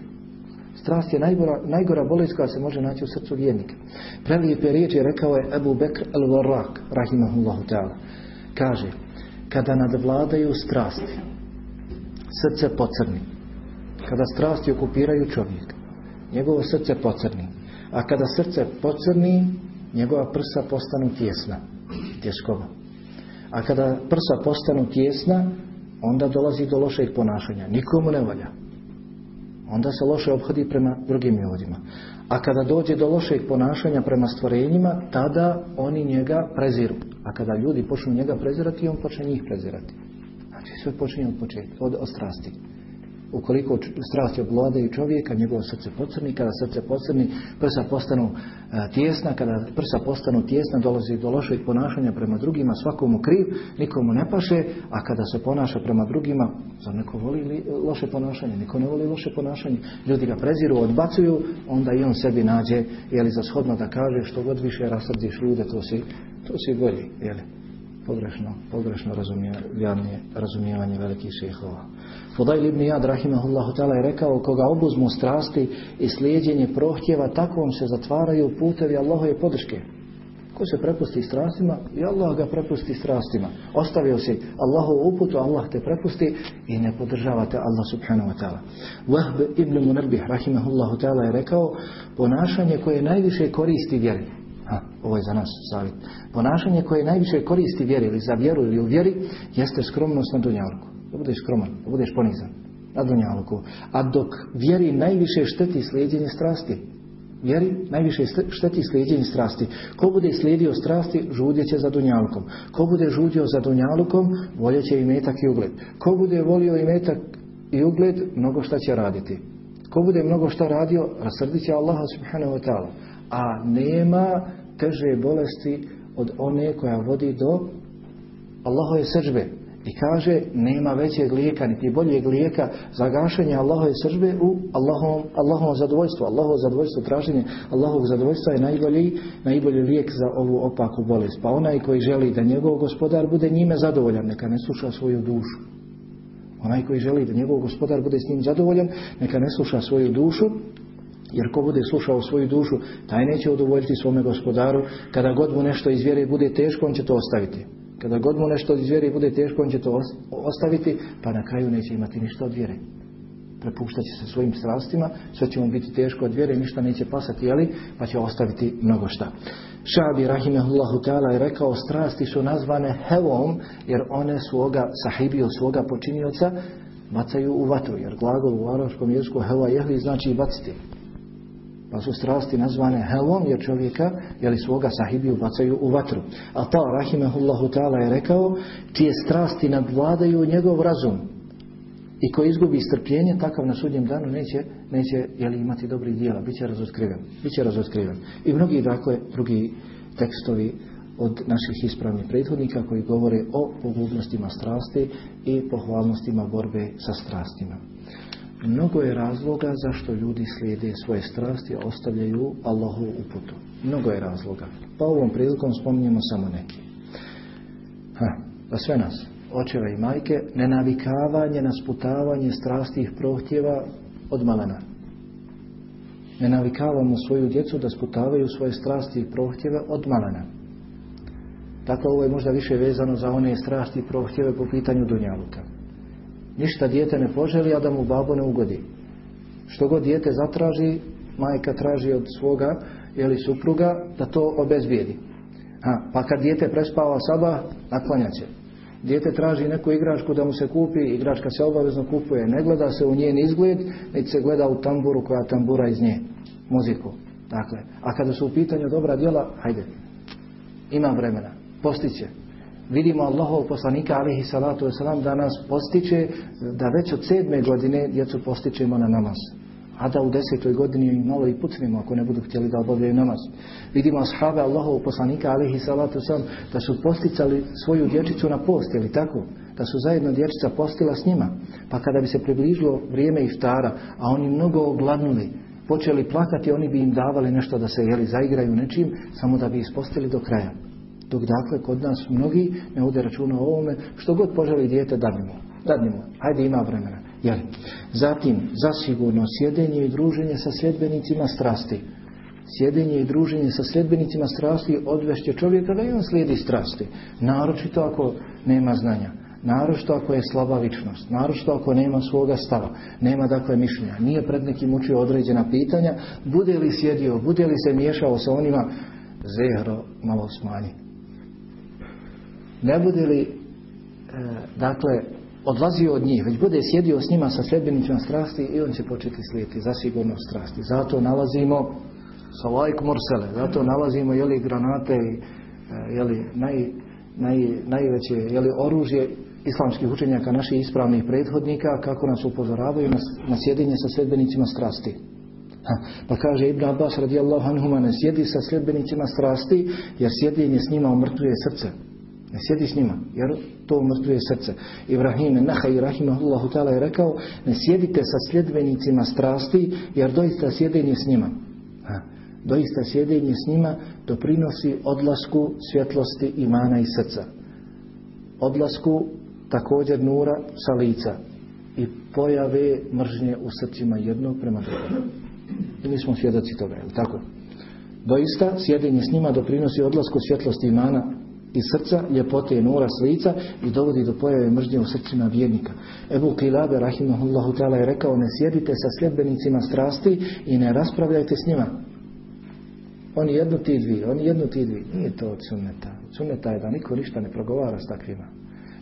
Speaker 2: Strast je najgora, najgora bolest koja se može naći u srcu vjernika. Prelijepe riječi rekao je Ebu Bekr al-Warraq rahimahullahu ta'ala. Kaže, kada nadvladaju strasti, srce pocrni. Kada strasti okupiraju čovjeka, njegovo srce pocrni. A kada srce pocrni, njegova prsa postanu tjesna, tjeskova. A kada prsa postanu tjesna, onda dolazi do lošeg ponašanja. Nikomu ne valja. Onda se loše obhodi prema drugim ljudima. A kada dođe do lošeg ponašanja prema stvorenjima, tada oni njega preziru. A kada ljudi počnu njega prezirati, on počne njih prezirati. Znači sve počinje od početka, od, od strasti. Ukoliko strasti obvladaju čovjeka, njegovo srce pocrni, kada srce pocrni, prsa postanu e, tjesna, kada prsa postanu tjesna, dolazi do lošeg ponašanja prema drugima, svakomu kriv, nikomu ne paše, a kada se ponaša prema drugima, za neko voli li, loše ponašanje, niko ne voli loše ponašanje, ljudi ga preziru, odbacuju, onda i on sebi nađe, jeli za shodno da kaže, što god više rasrdiš ljude, to si, to si bolji, jeli pogrešno, pogrešno razumijevanje, razumijevanje velikih šehova. Fudajl ibn Jad, rahimahullahu ta'ala, je rekao, koga obuzmu strasti i slijedjenje prohtjeva, takvom se zatvaraju putevi Allahove podrške. Ko se prepusti strastima i Allah ga prepusti strastima. Ostavio si Allahovu uputu, Allah te prepusti i ne podržavate Allah subhanahu wa ta'ala. Wahb ibn Munerbih, rahimahullahu ta'ala, je rekao, ponašanje koje najviše koristi vjeri Ha, ovo je za nas savjet. Ponašanje koje najviše koristi vjeri ili za vjeru ili u vjeri jeste skromnost na dunjalku. Da budeš skroman, da budeš ponizan na dunjalku. A dok vjeri najviše šteti slijedjenje strasti. Vjeri najviše šteti slijedjenje strasti. Ko bude slijedio strasti, žudjet za dunjalkom. Ko bude žudio za dunjalkom, voljet će i metak i ugled. Ko bude volio i metak i ugled, mnogo šta će raditi. Ko bude mnogo šta radio, rasrdit će Allaha subhanahu wa ta'ala. A nema teže bolesti od one koja vodi do Allahove sržbe. I kaže, nema većeg lijeka, niti boljeg lijeka za gašenje Allahove sržbe u Allahovom, Allahovom zadovoljstvu. Allahovo zadovoljstvo, traženje Allahovog zadovoljstva je najbolji, najbolji lijek za ovu opaku bolest. Pa onaj koji želi da njegov gospodar bude njime zadovoljan, neka ne sluša svoju dušu. Onaj koji želi da njegov gospodar bude s njim zadovoljan, neka ne sluša svoju dušu, jer ko bude slušao svoju dušu, taj neće udovoljiti svome gospodaru. Kada god mu nešto iz vjere bude teško, on će to ostaviti. Kada god mu nešto iz vjere bude teško, on će to ostaviti, pa na kraju neće imati ništa od vjere. Prepuštat će se svojim strastima, sve će mu biti teško od vjere, ništa neće pasati, jeli, pa će ostaviti mnogo šta. Šabi Rahimahullahu ta'ala je rekao, strasti su nazvane hevom, jer one svoga sahibiju, svoga počinioca, bacaju u vatru, jer glagol u araškom jeziku heva jehli znači baciti. Pa su strasti nazvane helom jer čovjeka jeli svoga sahibiju bacaju u vatru. A ta rahimehullahu ta'ala je rekao čije strasti nadvladaju njegov razum i ko izgubi strpljenje takav na sudnjem danu neće, neće jeli, imati dobri dijela, bit će razotkriven. Biće razotkriven. I mnogi dakle drugi tekstovi od naših ispravnih prethodnika koji govore o pogubnostima strasti i pohvalnostima borbe sa strastima. Mnogo je razloga zašto ljudi slijede svoje strasti, a ostavljaju Allahu uputu. Mnogo je razloga. Pa ovom prilikom spominjemo samo neki. Ha, pa sve nas, očeva i majke, nenavikavanje na sputavanje strastih prohtjeva od malena. Ne navikavamo svoju djecu da sputavaju svoje strasti i prohtjeve od malena. Dakle, ovo je možda više vezano za one strasti i prohtjeve po pitanju Dunjaluka. Ništa dijete ne poželi, a da mu babo ne ugodi. Što god dijete zatraži, majka traži od svoga ili supruga da to obezbijedi. Ha, pa kad dijete prespava saba, naklanja će. Dijete traži neku igračku da mu se kupi, igračka se obavezno kupuje. Ne gleda se u njen izgled, niti se gleda u tamburu koja tambura iz nje. Muziku. Dakle, a kada su u pitanju dobra djela, hajde. Ima vremena. Postiće vidimo Allahov poslanika alihi salatu wasalam da nas postiče da već od sedme godine djecu postičemo na namaz. A da u desetoj godini malo i pucnimo ako ne budu htjeli da obavljaju namaz. Vidimo ashave Allahov poslanika alihi salatu wasalam da su posticali svoju dječicu na post, ili tako? Da su zajedno dječica postila s njima. Pa kada bi se približilo vrijeme iftara, a oni mnogo ogladnuli, počeli plakati, oni bi im davali nešto da se jeli zaigraju nečim, samo da bi ispostili do kraja Dok dakle kod nas mnogi ne vode računa o ovome, što god poželi dijete dadnimo. Dadnimo, hajde ima vremena. Jel? Zatim, zasigurno, sjedenje i druženje sa sljedbenicima strasti. Sjedenje i druženje sa sljedbenicima strasti odvešće čovjeka da i on slijedi strasti. Naročito ako nema znanja. Naročito ako je slaba ličnost, naročito ako nema svoga stava, nema dakle mišljenja, nije pred nekim učio određena pitanja, bude li sjedio, bude li se miješao sa onima, zehro malo smanji. Ne bude li, e, dakle, odlazio od njih, već bude sjedio s njima sa sljedbenicima strasti i on će početi slijediti zasigurno strasti. Zato nalazimo sa lajk morsele, zato nalazimo jeli granate i e, jeli naj, naj, najveće jeli oružje islamskih učenjaka naših ispravnih prethodnika kako nas upozoravaju na, na sjedinje sa sljedbenicima strasti. Ha, pa kaže Ibn Abbas radijallahu anhuma ne sjedi sa sljedbenicima strasti jer sjedinje s njima umrtvuje srce. Ne sjedi s njima, jer to umrtvuje srce. Ibrahim Nahaj Rahimahullahu ta'ala je rekao, ne sjedite sa sljedbenicima strasti, jer doista sjedenje s njima. Ha, doista sjedenje s njima doprinosi odlasku svjetlosti imana i srca. Odlasku također nura sa lica i pojave mržnje u srcima jednog prema drugom. I mi smo svjedoci toga, je tako? Doista, sjedenje s njima doprinosi odlasku svjetlosti imana i srca, ljepote i nura s lica i dovodi do pojave mržnje u srcima vjernika. Ebu Kilabe, rahimahullahu ta'ala, je rekao, ne sjedite sa sljedbenicima strasti i ne raspravljajte s njima. Oni jednu ti dvi, oni jednu ti dvi. Nije to od sunneta. Sunneta je da niko ništa ne progovara s takvima.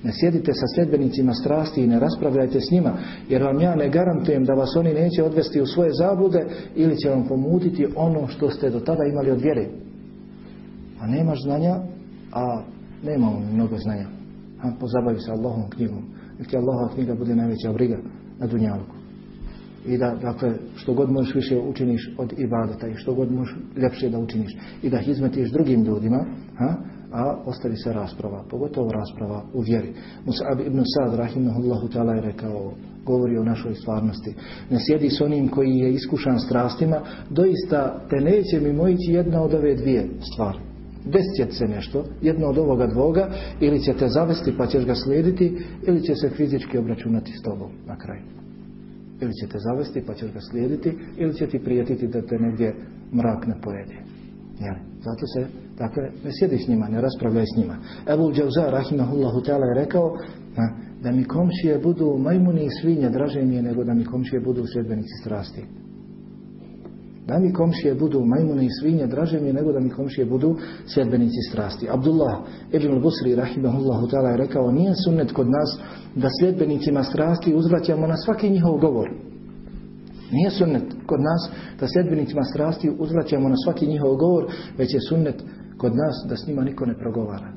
Speaker 2: Ne sjedite sa sljedbenicima strasti i ne raspravljajte s njima, jer vam ja ne garantujem da vas oni neće odvesti u svoje zablude ili će vam pomutiti ono što ste do tada imali od vjere. A nemaš znanja, a nema on mnogo znanja. A pozabavi se Allahom knjigom. Nek ti Allahova knjiga bude najveća briga na dunjalku. I da, dakle, što god možeš više učiniš od ibadeta i što god možeš ljepše da učiniš i da izmetiš drugim ljudima, ha? a ostavi se rasprava, pogotovo rasprava u vjeri. Mus'ab ibn Sad, rahimahullahu ta'ala, je rekao, govori o našoj stvarnosti. Ne sjedi s onim koji je iskušan strastima, doista te neće mimo ići jedna od ove dvije stvari. Desit se nešto, jedno od ovoga dvoga, ili će te zavesti pa ćeš ga slijediti, ili će se fizički obračunati s tobom na kraju. Ili će te zavesti pa ćeš ga slijediti, ili će ti prijetiti da te negdje mrak ne pojede. Jel? Zato se, dakle, ne sjedi s njima, ne raspravljaj s njima. Ebu Džavza, rahimahullahu ta'ala, je rekao na, da mi komšije budu majmuni i svinje draže nego da mi komšije budu sljedbenici strasti. Da mi komšije budu majmune i svinje draže mi je nego da mi komšije budu sljedbenici strasti. Abdullah ibn al-Busri rahimahullahu ta'ala je rekao nije sunnet kod nas da sljedbenicima strasti uzvraćamo na svaki njihov govor. Nije sunnet kod nas da sljedbenicima strasti uzvraćamo na svaki njihov govor, već je sunnet kod nas da s njima niko ne progovara.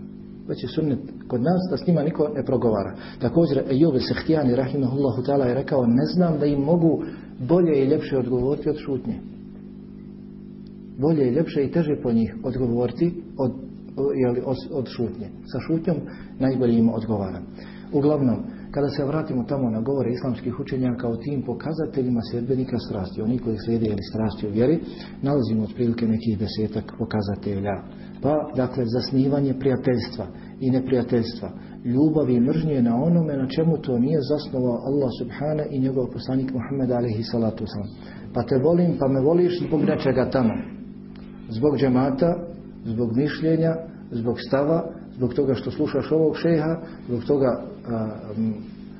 Speaker 2: Već je sunnet kod nas da s njima niko ne progovara. Također, Ejube Sehtijani, rahimahullahu ta'ala, je rekao, ne znam da im mogu bolje i ljepše odgovoriti od šutnje. Bolje i ljepše i teže po njih odgovoriti od, jeli, od, od šutnje. Sa šutnjom najbolje im odgovara. Uglavnom, kada se vratimo tamo na govore islamskih učenjaka o tim pokazateljima sljedbenika strasti, oni koji slijede ili strasti u vjeri, nalazimo otprilike nekih desetak pokazatelja. Pa, dakle, zasnivanje prijateljstva i neprijateljstva, ljubav i mržnje na onome na čemu to nije zasnovao Allah subhana i njegov poslanik Muhammed alaihi salatu wasalam. Pa te volim, pa me voliš zbog nečega tamo. Zbog džemata, zbog mišljenja, zbog stava, zbog toga što slušaš ovog šeha, zbog toga a,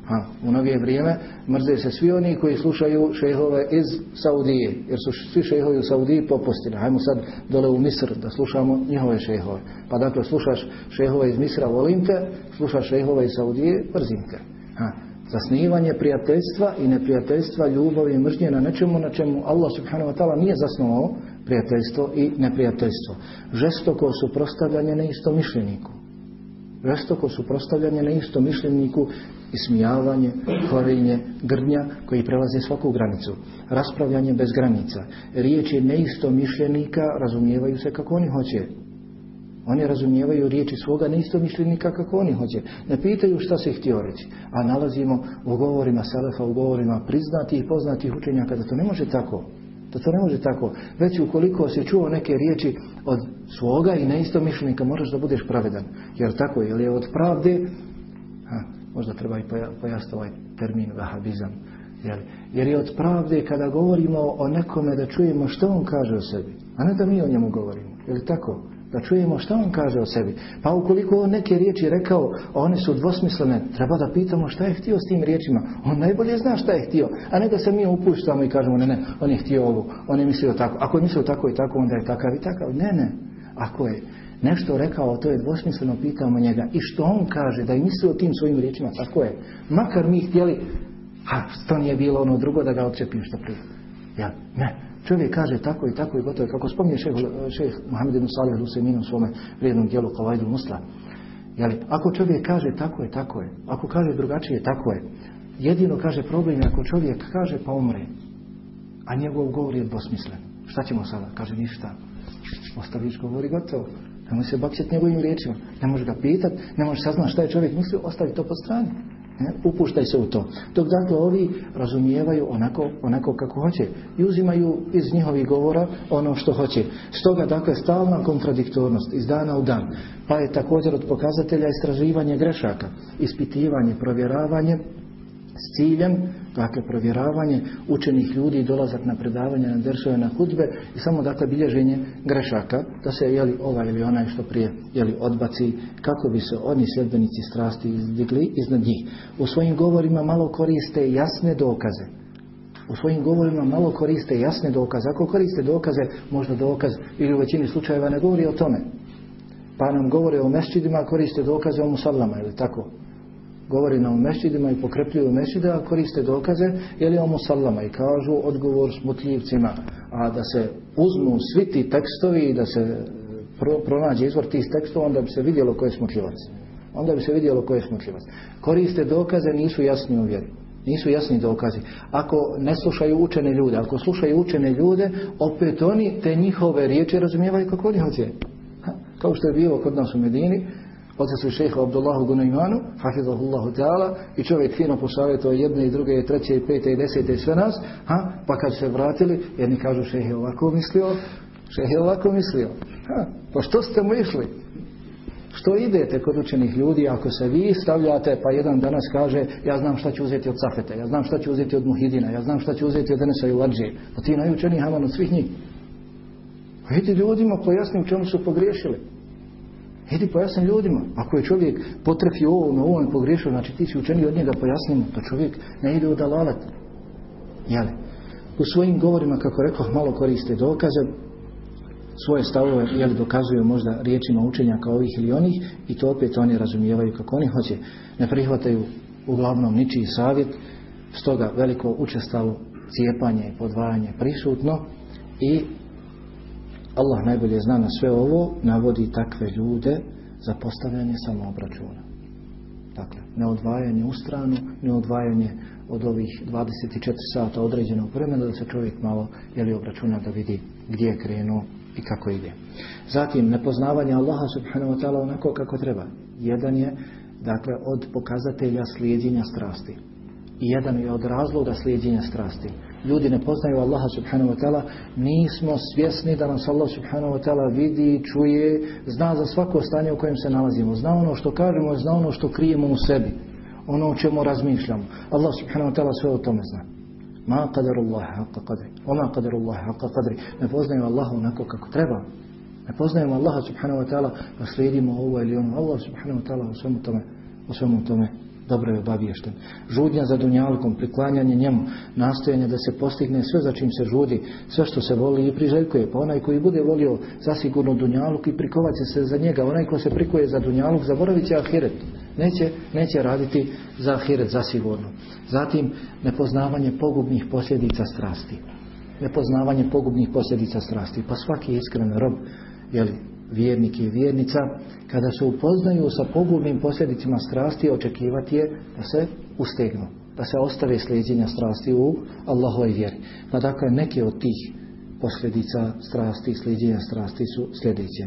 Speaker 2: a, u novije vrijeme mrze se svi oni koji slušaju šehove iz Saudije, jer su svi šehovi u Saudiji popustili. Hajmo sad dole u Misr da slušamo njihove šehove. Pa dakle slušaš šehove iz Misra, volim te, slušaš šehove iz Saudije, mrzim te. Ha. Zasnivanje prijateljstva i neprijateljstva, ljubav i mržnje na nečemu na čemu Allah subhanahu wa ta'ala nije zasnovao prijateljstvo i neprijateljstvo. Žestoko su prostavljanje na isto mišljeniku žestoko su prostavljanje na istom mišljeniku ismijavanje, horenje, grdnja koji prelaze svaku granicu. Raspravljanje bez granica. Riječi neisto mišljenika razumijevaju se kako oni hoće. Oni razumijevaju riječi svoga neisto mišljenika kako oni hoće. Ne pitaju šta se htio reći. A nalazimo u govorima Selefa, u govorima priznatih i poznatih učenjaka da to ne može tako. Da to ne može tako. Već ukoliko si čuo neke riječi od svoga i neistomišljenika, moraš da budeš pravedan. Jer tako, jer je od pravde, ha, možda treba i pojasniti ovaj termin vahabizam, jer, jer je od pravde kada govorimo o nekome da čujemo što on kaže o sebi, a ne da mi o njemu govorimo. Je tako? Da čujemo što on kaže o sebi. Pa ukoliko on neke riječi rekao, one su dvosmislene, treba da pitamo šta je htio s tim riječima. On najbolje zna šta je htio, a ne da se mi upuštamo i kažemo ne, ne, on je htio ovo, on je mislio tako. Ako je mislio tako i tako, onda je takav i takav. Ne, ne. Ako je nešto rekao, to je dvosmisleno, pitamo njega. I što on kaže, da je mislio tim svojim riječima, tako je. Makar mi htjeli, a to nije bilo ono drugo da ga odčepim što prije. Ja, ne. Čovjek kaže tako i tako i gotovo je. Kako spominje šeh, šeh Mohamed ibn Salih Huseminu u svome vrijednom dijelu Kavajdu Musla. Jeli, ako čovjek kaže tako je, tako je. Ako kaže drugačije, tako je. Jedino kaže problem ako čovjek kaže pa umre. A njegov govor je dvosmislen. Šta ćemo sada? Kaže ništa. Ostaviš govori gotovo. Ne se bakćati njegovim riječima. Ne može ga pitat, ne može saznati šta je čovjek mislio, ostavi to po strani. Ne? Upuštaj se u to. Dok dakle ovi razumijevaju onako, onako kako hoće i uzimaju iz njihovih govora ono što hoće. Stoga dakle stalna kontradiktornost iz dana u dan. Pa je također od pokazatelja istraživanje grešaka, ispitivanje, provjeravanje s ciljem, dakle provjeravanje učenih ljudi, dolazak na predavanje, na dersove, na hudbe i samo dakle bilježenje grešaka, da se jeli ovaj ili onaj što prije jeli odbaci, kako bi se oni sljedbenici strasti izdigli iznad njih. U svojim govorima malo koriste jasne dokaze. U svojim govorima malo koriste jasne dokaze. Ako koriste dokaze, možda dokaz ili u većini slučajeva ne govori o tome. Pa nam govore o mešćidima, koriste dokaze o musallama, ili tako? Govori na mešćidima i pokrepljuju mešćide, a koriste dokaze, je o musallama i kažu odgovor smutljivcima, a da se uzmu svi ti tekstovi i da se pro, pronađe izvor tih tekstova, onda bi se vidjelo ko je smutljivac. Onda bi se vidjelo ko je smutljivac. Koriste dokaze, nisu jasni u vjeri. Nisu jasni dokazi. Ako ne slušaju učene ljude, ako slušaju učene ljude, opet oni te njihove riječi razumijevaju kako oni hoće. Kao što je bilo kod nas u Medini, otac šeha Abdullahu Gunajmanu, hafidahullahu ta'ala, i čovjek fino posavjetao jedne i druge, i treće i pete i desete i sve nas, ha? pa kad se vratili, jedni kažu šeh je ovako mislio, šeh je ovako mislio. Ha? Pa što ste mu išli? Što idete kod učenih ljudi ako se vi stavljate pa jedan danas kaže ja znam šta ću uzeti od Safeta, ja znam šta ću uzeti od Muhidina, ja znam šta ću uzeti od Enesa i Ulađe. Pa ti najučeniji haman od svih njih. Pa idi ljudima pojasni u čemu su pogriješili. Idi pojasni ljudima. Ako je čovjek potrefio na ovom pogriješio, znači ti si učeni od njega pojasnimo. To čovjek ne ide u. Jeli? U svojim govorima, kako rekao, malo koriste dokaze, svoje stavove jeli, dokazuju možda riječima učenjaka ovih ili onih i to opet oni razumijevaju kako oni hoće. Ne prihvataju uglavnom ničiji savjet, stoga veliko učestalo cijepanje i podvajanje prisutno i Allah najbolje zna na sve ovo, navodi takve ljude za postavljanje samoobračuna. Dakle, ne odvajanje u stranu, ne odvajanje od ovih 24 sata određenog vremena da se čovjek malo jeli obračuna da vidi gdje je krenuo i kako ide. Zatim, nepoznavanje Allaha subhanahu wa ta'ala onako kako treba. Jedan je, dakle, od pokazatelja slijedjenja strasti. I jedan je od razloga slijedjenja strasti ljudi ne poznaju Allaha subhanahu wa ta'ala, nismo svjesni da nas Allah subhanahu wa ta'ala vidi, čuje, zna za svako stanje u kojem se nalazimo, zna ono što kažemo, zna ono što krijemo u sebi, ono o čemu razmišljamo. Allah subhanahu wa ta'ala sve o tome zna. Ma qadarullahi haqqa qadri. Oma qadarullahi haqqa qadri. Ne poznaju Allaha onako kako treba. Ne poznajemo Allaha subhanahu wa ta'ala da slijedimo ovo ili ono. Allah subhanahu wa ta'ala u svemu tome, u svemu tome dobro je obaviješten. Žudnja za dunjalkom, priklanjanje njemu, nastojanje da se postigne sve za čim se žudi, sve što se voli i priželjkuje. Pa onaj koji bude volio zasigurno dunjaluk i prikovat se za njega, onaj ko se prikuje za dunjaluk, zaboravit će ahiret. Neće, neće raditi za ahiret zasigurno. Zatim, nepoznavanje pogubnih posljedica strasti. Nepoznavanje pogubnih posljedica strasti. Pa svaki iskren rob, jeli, vjernik i vjernica, kada se upoznaju sa pogubnim posljedicima strasti, očekivati je da se ustegnu, da se ostave slijedjenja strasti u Allahove vjeri. Pa dakle, neke od tih posljedica strasti i slijedjenja strasti su sljedeće.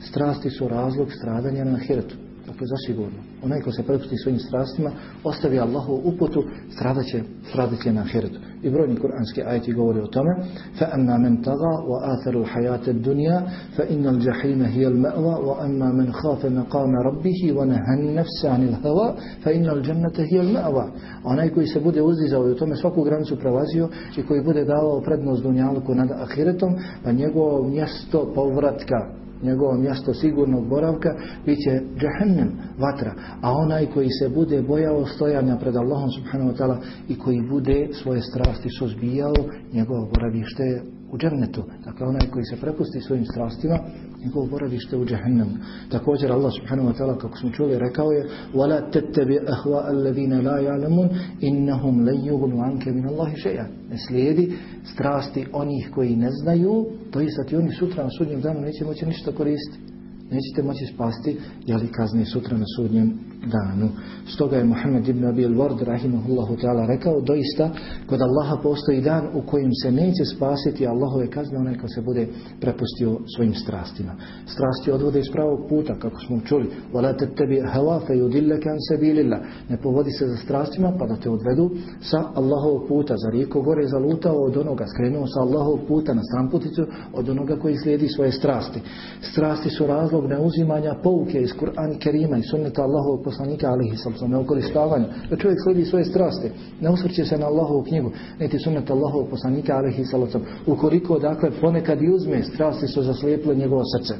Speaker 2: Strasti su razlog stradanja na ahiretu. Dakle, zasigurno. Onaj ko se prepusti svojim strastima, ostavi Allahu uputu, stradaće, stradaće na ahiretu. I brojni kuranski ajti govori o tome. فَأَمَّا مَنْ تَغَى وَآثَرُ الْحَيَاةَ الدُّنْيَا فَإِنَّ الْجَحِيمَ هِيَ الْمَأْوَى وَأَمَّا مَنْ خَافَ مَقَامَ رَبِّهِ وَنَهَى النَّفْسَ عَنِ الْهَوَى فَإِنَّ الْجَنَّةَ هِيَ الْمَأْوَى Onaj koji se bude uzdizao i u tome svaku granicu prelazio i koji bude davao prednost dunjalku nad ahiretom, pa njegovo mjesto povratka njegovo mjesto sigurnog boravka bit će džahennem, vatra. A onaj koji se bude bojao stojanja pred Allahom subhanahu wa ta'ala i koji bude svoje strasti suzbijao, njegovo boravište u džennetu. Dakle, onaj koji se prepusti svojim strastima, njegovo boravište u džahennemu. Također Allah subhanahu wa ta'ala, kako smo čuli, rekao je وَلَا تَتَّبِ أَهْوَاءَ الَّذِينَ لَا يَعْلَمُونَ إِنَّهُمْ لَنْ يُغْنُوا عَنْكَ مِنَ اللَّهِ شَيْئًا Ne slijedi strasti onih koji ne znaju, to je sad i oni sutra na sudnjem danu neće moći ništa koristiti. Nećete moći spasti, jeli kazni sutra na sudnjem danu. Stoga je Muhammed ibn Abil Ward rahimahullahu ta'ala rekao doista kod Allaha postoji dan u kojem se neće spasiti Allahove kazne onaj ko se bude prepustio svojim strastima. Strasti odvode iz pravog puta kako smo čuli. Volate tebi hawafe yudillaka sabilillah. Ne povodi se za strastima pa da te odvedu sa Allahovog puta. Za rijeko gore zalutao od onoga skrenuo sa Allahovog puta na stramputicu od onoga koji slijedi svoje strasti. Strasti su razlog neuzimanja pouke iz Kur'an Kerima i sunnita Allahovog poslanika alihi sallam, ne okoristavanja, da čovjek slijedi svoje strasti, ne usvrće se na Allahovu knjigu, niti sunnet Allahovog poslanika alihi sallam, ukoliko dakle ponekad i uzme, strasti su zaslijepile njegovo srce.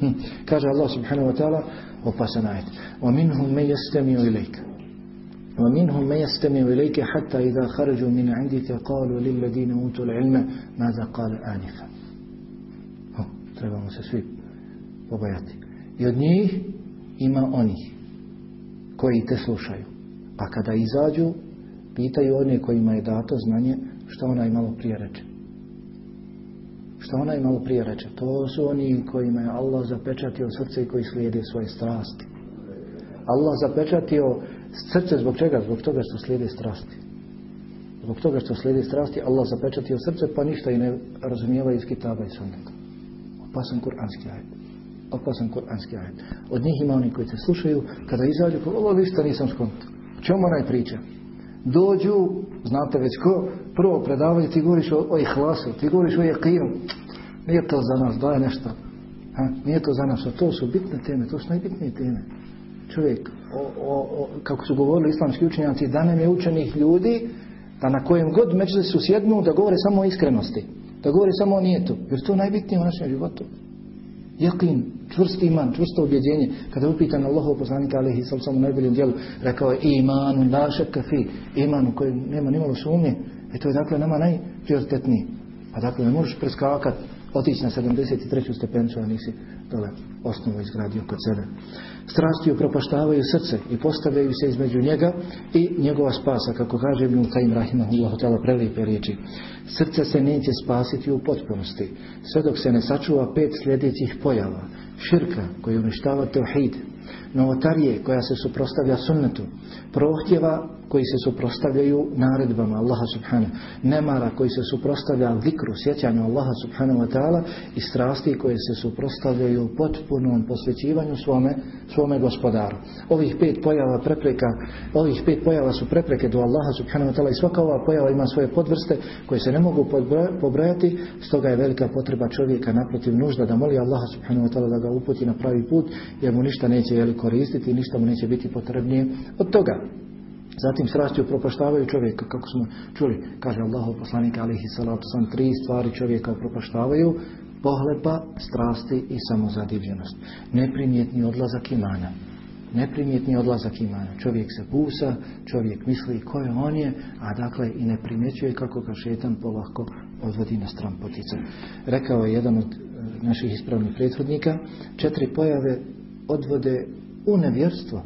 Speaker 2: Hm. Kaže Allah subhanahu wa ta'ala, opasan ajet, وَمِنْهُمْ مَيْ يَسْتَمِيُ إِلَيْكَ ومنهم من يستمع إليك حتى إذا خرجوا من عندك قالوا للذين أوتوا العلم ماذا قال آنفا trebamo se svi pobojati. I od njih ima onih koji te slušaju. A kada izađu, pitaju one kojima je dato znanje što ona malo prije reče. Što ona malo prije reče. To su oni kojima je Allah zapečatio srce i koji slijede svoje strasti. Allah zapečatio srce zbog čega? Zbog toga što slijede strasti. Zbog toga što slijede strasti, Allah zapečatio srce, pa ništa i ne razumijeva iz kitaba i sunneta. Opasan kuranski ajet. Opasan kuranski ajet. Od njih ima oni koji se slušaju, kada izađu, kao ovo ništa nisam skontao. Čemu onaj priča? Dođu, znate već ko, prvo predavanje, ti govoriš o, o ihlasu, ti govoriš o jakinu. Nije to za nas, daje nešto. Ha? Nije to za nas, a to su bitne teme, to su najbitnije teme. Čovjek, o, o, o, kako su govorili islamski učenjaci, da nam je učenih ljudi, da na kojem god među su sjednu, da govore samo o iskrenosti. Da govore samo o nijetu. Jer to je najbitnije u našem životu. Jakin, čvrsti iman, čvrsto objeđenje. Kada je upitan Allahov poslanika alihi sal samo u najboljem dijelu, rekao je imanu la šeka fi, iman u kojem nema nimalo sumnje. E to je dakle nama najprioritetniji. A dakle ne možeš preskakat, otići na 73. stepencu, a nisi dole osnovu izgradio kod sebe. Strasti upropaštavaju srce i postavljaju se između njega i njegova spasa, kako kaže Ibn Kajim Rahimahullahu ta'ala prelijepe riječi. Srce se neće spasiti u potpunosti, sve dok se ne sačuva pet sljedećih pojava. Širka koji uništava teuhid, novotarije koja se suprostavlja sunnetu, prohtjeva koji se suprostavljaju naredbama Allaha subhanahu, nemara koji se suprostavlja vikru, sjećanju Allaha subhanahu wa ta'ala i strasti koje se suprostavljaju potpunom posvećivanju svome, svome gospodaru. Ovih pet pojava prepreka, ovih pet pojava su prepreke do Allaha subhanahu wa ta'ala i svaka ova pojava ima svoje podvrste koje se ne mogu pobrojati, stoga je velika potreba čovjeka naprotiv nužda da moli Allaha subhanahu wa ta'ala da ga uputi na pravi put jer mu ništa neće jeli, koristiti ništa mu neće biti potrebnije od toga. Zatim strasti upropaštavaju čovjeka, kako smo čuli, kaže Allah poslanik alihi salatu sam, tri stvari čovjeka upropaštavaju, pohlepa, strasti i samozadivljenost. Neprimjetni odlazak imana. Neprimjetni odlazak imana. Čovjek se pusa, čovjek misli ko je on je, a dakle i ne primjećuje kako ga šetan polako odvodi na stran potice. Rekao je jedan od naših ispravnih prethodnika, četiri pojave odvode u nevjerstvo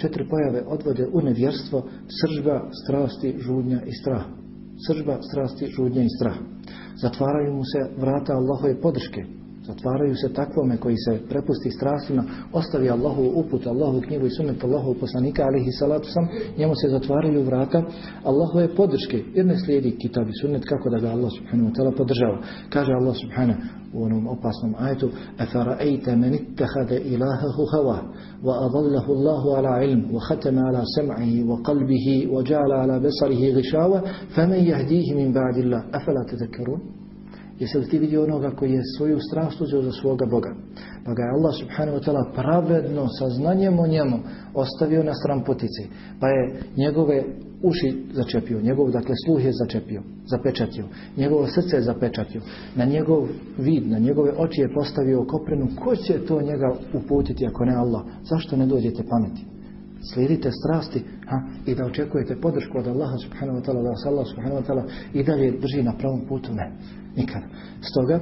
Speaker 2: četiri pojave odvode u nevjerstvo, sržba, strasti, žudnja i strah. Sržba, strasti, žudnja i strah. Zatvaraju mu se vrata Allahove podrške. Zatvaraju se takvome koji se prepusti strastima, ostavi Allahu uput, Allahu knjigu i sunnet Allahu poslanika alihi salatu sam, njemu se zatvaraju vrata Allahove podrške, jer ne slijedi kitab i sunnet kako da ga Allah subhanahu wa ta'ala podržava. Kaže Allah subhanahu u onom opasnom ajetu أَفَرَأَيْتَ مَنِ اتَّخَذَ إِلَهَهُ هَوَى وَأَضَلَّهُ اللَّهُ عَلَى عِلْمٍ وَخَتَمَ عَلَى سَمْعِهِ وَقَلْبِهِ وَجَعَلَ عَلى بَصَرِهِ غِشَاوَةً فَمَنْ يَهْدِيهِ مِنْ بَعْدِ اللَّهِ أَفَلَا تَذَكَّرُونَ Jesi li ti vidio onoga koji je svoju strast uzeo za svoga Boga? Pa ga je Allah subhanahu wa ta'ala pravedno sa znanjem o njemu ostavio na stran potici. Pa je njegove uši začepio, njegov dakle sluh je začepio, zapečatio, njegovo srce je zapečatio, na njegov vid, na njegove oči je postavio koprenu, ko će to njega uputiti ako ne Allah? Zašto ne dođete pameti? Slijedite strasti ha, i da očekujete podršku od Allaha subhanahu wa ta'ala, da vas Allah subhanahu wa ta'ala i dalje drži na pravom putu, ne, nikada. Stoga,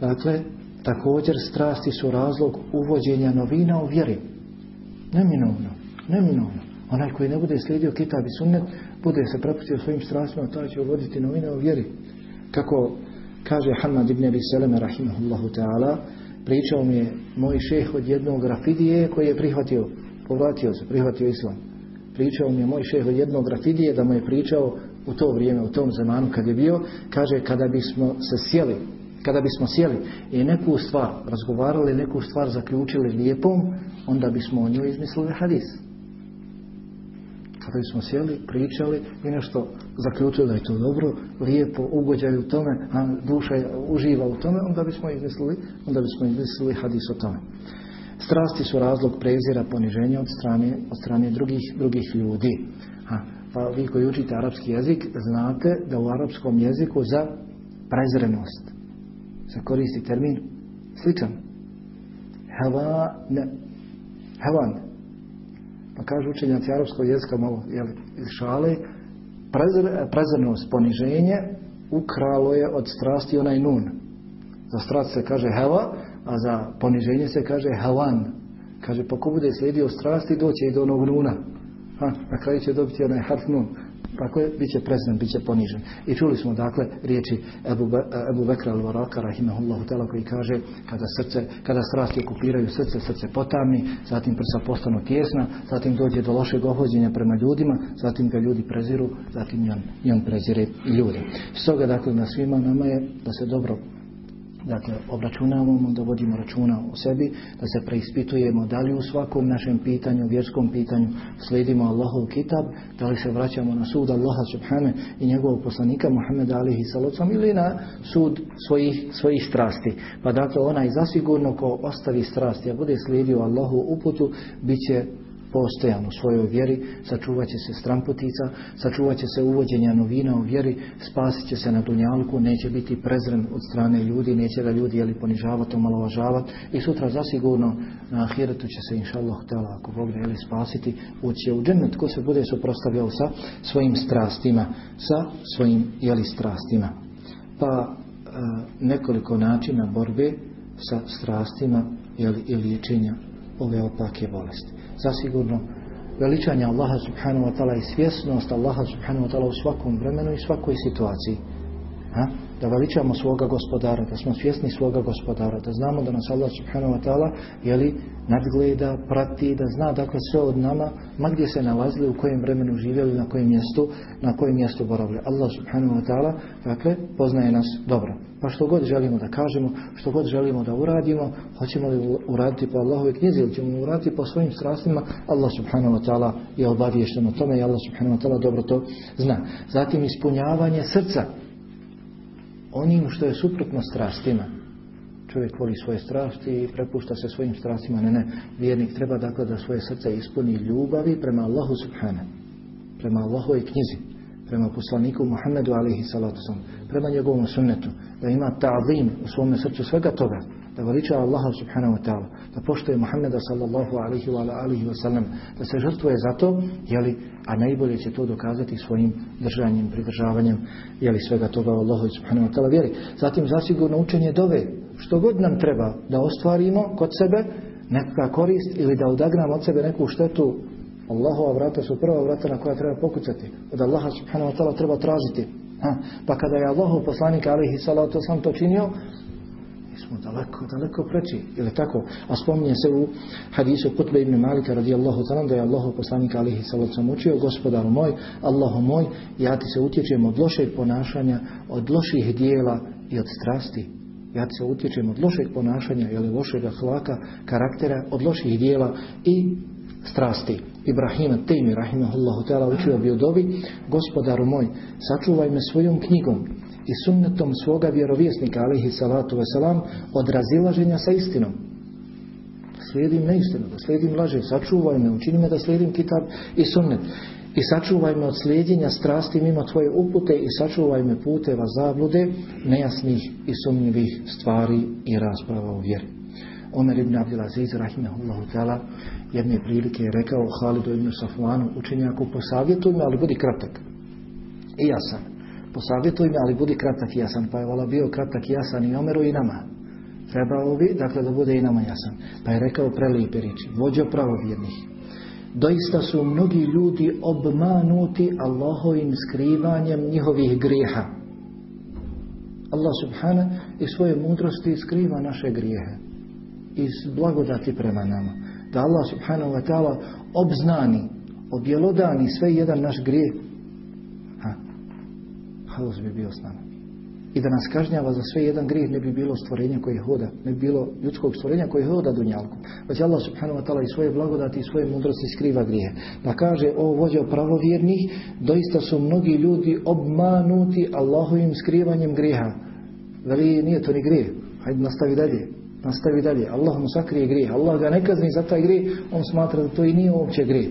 Speaker 2: dakle, također strasti su razlog uvođenja novina u vjeri. Neminovno, neminovno. Onaj koji ne bude slijedio kitab i sunnet, bude se prepustio svojim strastima, to će uvoditi novine u vjeri. Kako kaže Hamad ibn Abi Seleme, rahimahullahu ta'ala, pričao mi je moj šeh od jednog rafidije koji je prihvatio, povratio se, prihvatio islam. Pričao mi je moj šeh od jednog rafidije da mu je pričao u to vrijeme, u tom zamanu kad je bio, kaže kada bismo se sjeli, kada bismo sjeli i neku stvar razgovarali, neku stvar zaključili lijepom, onda bismo o njoj izmislili hadis kada smo sjeli, pričali i nešto zaključili da je to dobro, lijepo, ugođaju u tome, a duša uživa u tome, onda bismo izmislili, onda bismo izmislili hadis o tome. Strasti su razlog prezira poniženja od strane, od strane drugih, drugih ljudi. Ha, pa vi koji učite arapski jezik, znate da u arapskom jeziku za prezrenost se koristi termin sličan. Heva, ne. Hevan, pa kažu učenjaci arapskog jezika malo jeli, šale, prezer, prezernost, poniženje ukralo je od strasti onaj nun. Za strast se kaže heva, a za poniženje se kaže hevan. Kaže, pa ko bude slijedio strasti, doće i do onog nuna. Ha, na kraju će dobiti onaj harf nun. Tako je, bit će prezren, bit će ponižen. I čuli smo dakle riječi Ebu, Be, Ebu Bekra al-Varaka, rahimahullahu tela, koji kaže kada, srce, kada strasti okupiraju srce, srce potamni, zatim prsa postanu tjesna, zatim dođe do lošeg ohođenja prema ljudima, zatim ga ljudi preziru, zatim i on, i on prezire ljudi. Stoga dakle na svima nama je da se dobro Dakle, obračunavamo, da vodimo računa o sebi, da se preispitujemo da li u svakom našem pitanju, vjerskom pitanju, slijedimo Allahov kitab, da li se vraćamo na sud Allaha subhane i njegovog poslanika Muhammeda alihi salocom ili na sud svojih, svojih strasti. Pa dakle, onaj zasigurno ko ostavi strasti, a bude slijedio Allahu uputu, bit će postojan u svojoj vjeri, sačuvat će se stramputica, sačuvat će se uvođenja novina u vjeri, spasit će se na dunjalku, neće biti prezren od strane ljudi, neće ga ljudi jeli ponižavati, omalovažavati i sutra zasigurno na ahiretu će se inša Allah htjela, ako Bog da spasiti, ući u džennet ko se bude suprostavljao sa svojim strastima, sa svojim jeli strastima. Pa e, nekoliko načina borbe sa strastima jeli, i liječenja ove opake bolesti zasigurno veličanje Allaha subhanahu wa ta'ala i svjesnost Allaha subhanahu wa ta'ala u svakom vremenu i svakoj situaciji. Ha? Da veličamo svoga gospodara, da smo svjesni svoga gospodara, da znamo da nas Allah subhanahu wa ta'ala jeli, nadgleda, prati, da zna dakle sve od nama, ma gdje se nalazili, u kojem vremenu živjeli, na kojem mjestu, na kojem mjestu boravili. Allah subhanahu wa ta'ala, dakle, poznaje nas dobro. Pa što god želimo da kažemo, što god želimo da uradimo, hoćemo li uraditi po Allahove knjizi ili ćemo uraditi po svojim strastima, Allah subhanahu wa ta'ala je obaviješten o tome i Allah subhanahu wa ta'ala dobro to zna. Zatim ispunjavanje srca onim što je suprotno strastima. Čovjek voli svoje strasti i prepušta se svojim strastima. Ne, ne, vjernik treba dakle da svoje srce ispuni ljubavi prema Allahu subhanahu, prema Allahove knjizi prema poslaniku Muhammedu alaihi salatu prema njegovom sunnetu, da ima ta'zim u svome srcu svega toga, da veliča Allaha subhanahu wa ta'ala, da poštuje Muhammeda sallallahu alaihi wa alaihi wa sallam, da se žrtvuje za to, jeli, a najbolje će to dokazati svojim držanjem, pridržavanjem, jeli svega toga Allahu subhanahu wa ta'ala vjeri. Zatim zasigurno učenje dove, što god nam treba da ostvarimo kod sebe, neka korist ili da odagnamo od sebe neku štetu Allahova vrata su prva vrata na koja treba pokucati. Od Allaha subhanahu wa ta'ala treba tražiti. Ha? Pa kada je Allahov poslanik alaihi salatu sam to činio, smo daleko, daleko preći. Ili tako? A spominje se u hadisu Kutbe ibn Malika radijallahu talan da je Allah poslanik alihi sallam učio gospodaru moj, Allahu moj, ja ti se utječem od lošeg ponašanja, od loših dijela i od strasti. Ja ti se utječem od lošeg ponašanja ili lošeg hlaka, karaktera, od loših dijela i strasti. Ibrahima Tejmi, rahimahullahu ta'ala, učio bi dobi, gospodaru moj, sačuvaj me svojom knjigom i sunnetom svoga vjerovjesnika, alihi salatu wasalam, od razilaženja sa istinom. Slijedim neistinu, da slijedim laže, sačuvaj me, učini me da slijedim kitab i sunnet. I sačuvaj me od slijedjenja strasti mimo tvoje upute i sačuvaj me puteva zablude, nejasnih i sumnjivih stvari i rasprava u vjeri. Omer ibn Abdelaziz, rahimahullahu ta'ala, jedne prilike je rekao Halidu ibn Safvanu, učenjaku, posavjetuj me, ali budi kratak. I jasan. Posavjetuj me, ali budi kratak i jasan. Pa je vala bio kratak i jasan i Omeru i nama. Trebao bi, dakle, da bude i nama jasan. Pa je rekao prelijepe riječi. Vođo pravovjernih. Doista su mnogi ljudi obmanuti Allahovim skrivanjem njihovih grijeha. Allah subhana i svoje mudrosti skriva naše grijehe. Iz blagodati prema nama. Da Allah subhanahu wa ta'ala obznani, objelodani sve jedan naš grijeh. Ha, haos bi bio s nama. I da nas kažnjava za sve jedan grijeh ne bi bilo stvorenja koje hoda, ne bi bilo ljudskog stvorenja koje hoda dunjalkom. Već Allah subhanahu wa ta'ala i svoje blagodati i svoje mudrosti skriva grije. Pa kaže o vođo pravovjernih, doista su mnogi ljudi obmanuti Allahovim skrivanjem grijeha. Veli nije to ni grije. Hajde nastavi dalje. Nastavi dalje. Allah mu sakrije grijeh. Allah ga ne kazni za taj grijeh. On smatra da to i nije uopće grijeh.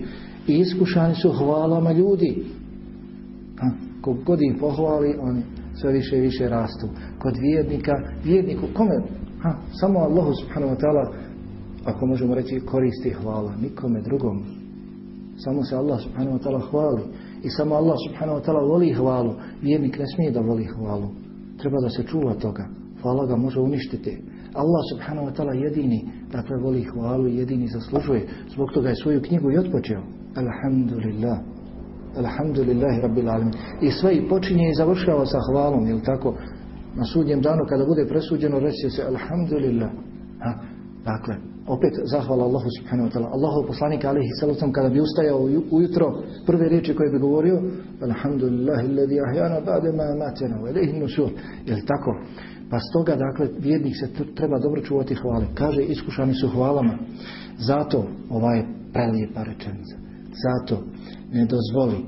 Speaker 2: I iskušani su hvalama ljudi. Ha, kogod ih pohvali, oni sve više i više rastu. Kod vjernika, vjerniku, kome? Ha, samo Allahu subhanahu wa ta'ala, ako možemo reći, koristi hvala. Nikome drugom. Samo se Allah subhanahu wa ta'ala hvali. I samo Allah subhanahu wa ta'ala voli hvalu. Vjernik ne smije da voli hvalu. Treba da se čuva toga. Hvala ga može uništiti. Allah subhanahu wa ta'ala jedini, dakle, voli hvalu jedini zaslužuje. Zbog toga je svoju knjigu i otpočeo. Alhamdulillah. Alhamdulillahi rabbil alamin. I sve i počinje i završava sa hvalom, jel tako? Na sudnjem danu kada bude presuđeno reći se Alhamdulillah. Ha, dakle, opet zahvala Allahu subhanahu wa ta'ala. Allahu poslanik alihi sallam kada bi ustajao ujutro prve riječi koje bi govorio Alhamdulillahi alladhi ahyana ba'da ma amatana wa ilayhi nushur. Jel tako? Pa stoga, dakle, vjernik se treba dobro čuvati hvale. Kaže, iskušani su hvalama. Zato, ova je prelijepa rečenica. Zato, ne dozvoli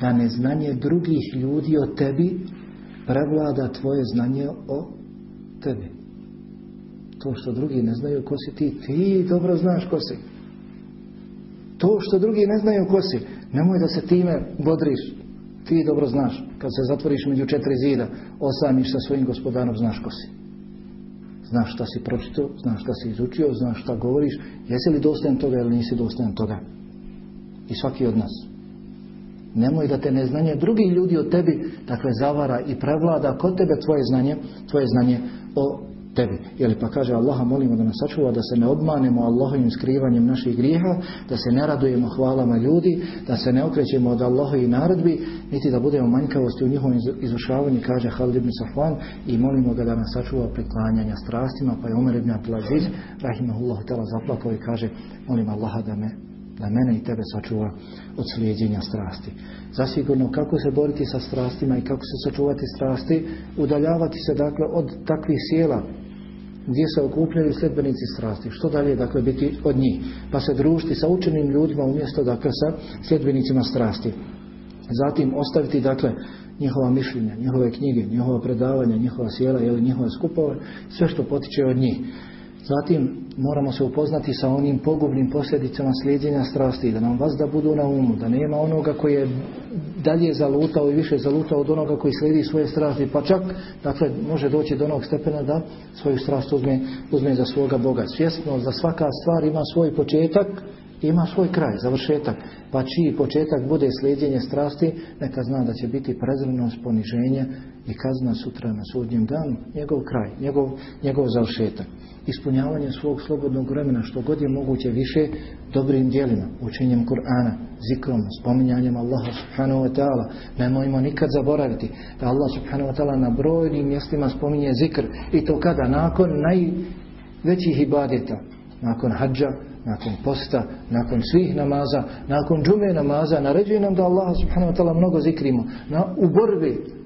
Speaker 2: da neznanje drugih ljudi o tebi prevlada tvoje znanje o tebi. To što drugi ne znaju ko si ti, ti dobro znaš ko si. To što drugi ne znaju ko si, nemoj da se time bodriš. Ti dobro znaš. Kad se zatvoriš među četiri zida, osamiš sa svojim gospodarom, znaš ko si. Znaš šta si pročitao, znaš šta si izučio, znaš šta govoriš. Jesi li dostojan toga ili nisi dostojan toga? I svaki od nas. Nemoj da te neznanje drugih ljudi o tebi dakle zavara i prevlada kod tebe tvoje znanje, tvoje znanje o tebi. Jeli pa kaže Allaha molimo da nas sačuva da se ne obmanemo Allahovim skrivanjem naših grijeha, da se ne radujemo hvalama ljudi, da se ne okrećemo od Allahovi naredbi, niti da budemo manjkavosti u njihovom izvršavanju, kaže Halid ibn Safwan i molimo ga da nas sačuva priklanjanja strastima, pa je Umar ibn Abdulaziz, rahimahullahu tela zaplakao i kaže molim Allaha da me da mene i tebe sačuva od slijedjenja strasti. Zasigurno kako se boriti sa strastima i kako se sačuvati strasti, udaljavati se dakle od takvih sjela gdje se okupljaju sljedbenici strasti. Što dalje dakle biti od njih? Pa se družiti sa učenim ljudima umjesto dakle sa sljedbenicima strasti. Zatim ostaviti dakle njihova mišljenja, njihove knjige, njihova predavanja, njihova sjela ili njihove skupove, sve što potiče od njih. Zatim moramo se upoznati sa onim pogubnim posljedicama slijedjenja strasti, da nam vas da budu na umu, da nema onoga koji je dalje zalutao i više zalutao od onoga koji slijedi svoje strasti, pa čak dakle, može doći do onog stepena da svoju strast uzme, uzme za svoga Boga. Svjesno da svaka stvar ima svoj početak, ima svoj kraj, završetak, pa čiji početak bude slijedjenje strasti, neka zna da će biti prezrenost, poniženje i kazna sutra na sudnjem danu, njegov kraj, njegov, njegov završetak. Ispunjavanje svog slobodnog vremena što god je moguće više dobrim dijelima, učenjem Kur'ana, zikrom, spominjanjem Allaha subhanahu wa ta'ala. Nemojmo nikad zaboraviti da Allah subhanahu wa ta'ala na brojnim mjestima spominje zikr i to kada? Nakon najvećih ibadeta, nakon hađa, nakon posta, nakon svih namaza, nakon džume namaza, naređuje nam da Allah subhanahu wa ta'ala mnogo zikrimo. Na, u borbi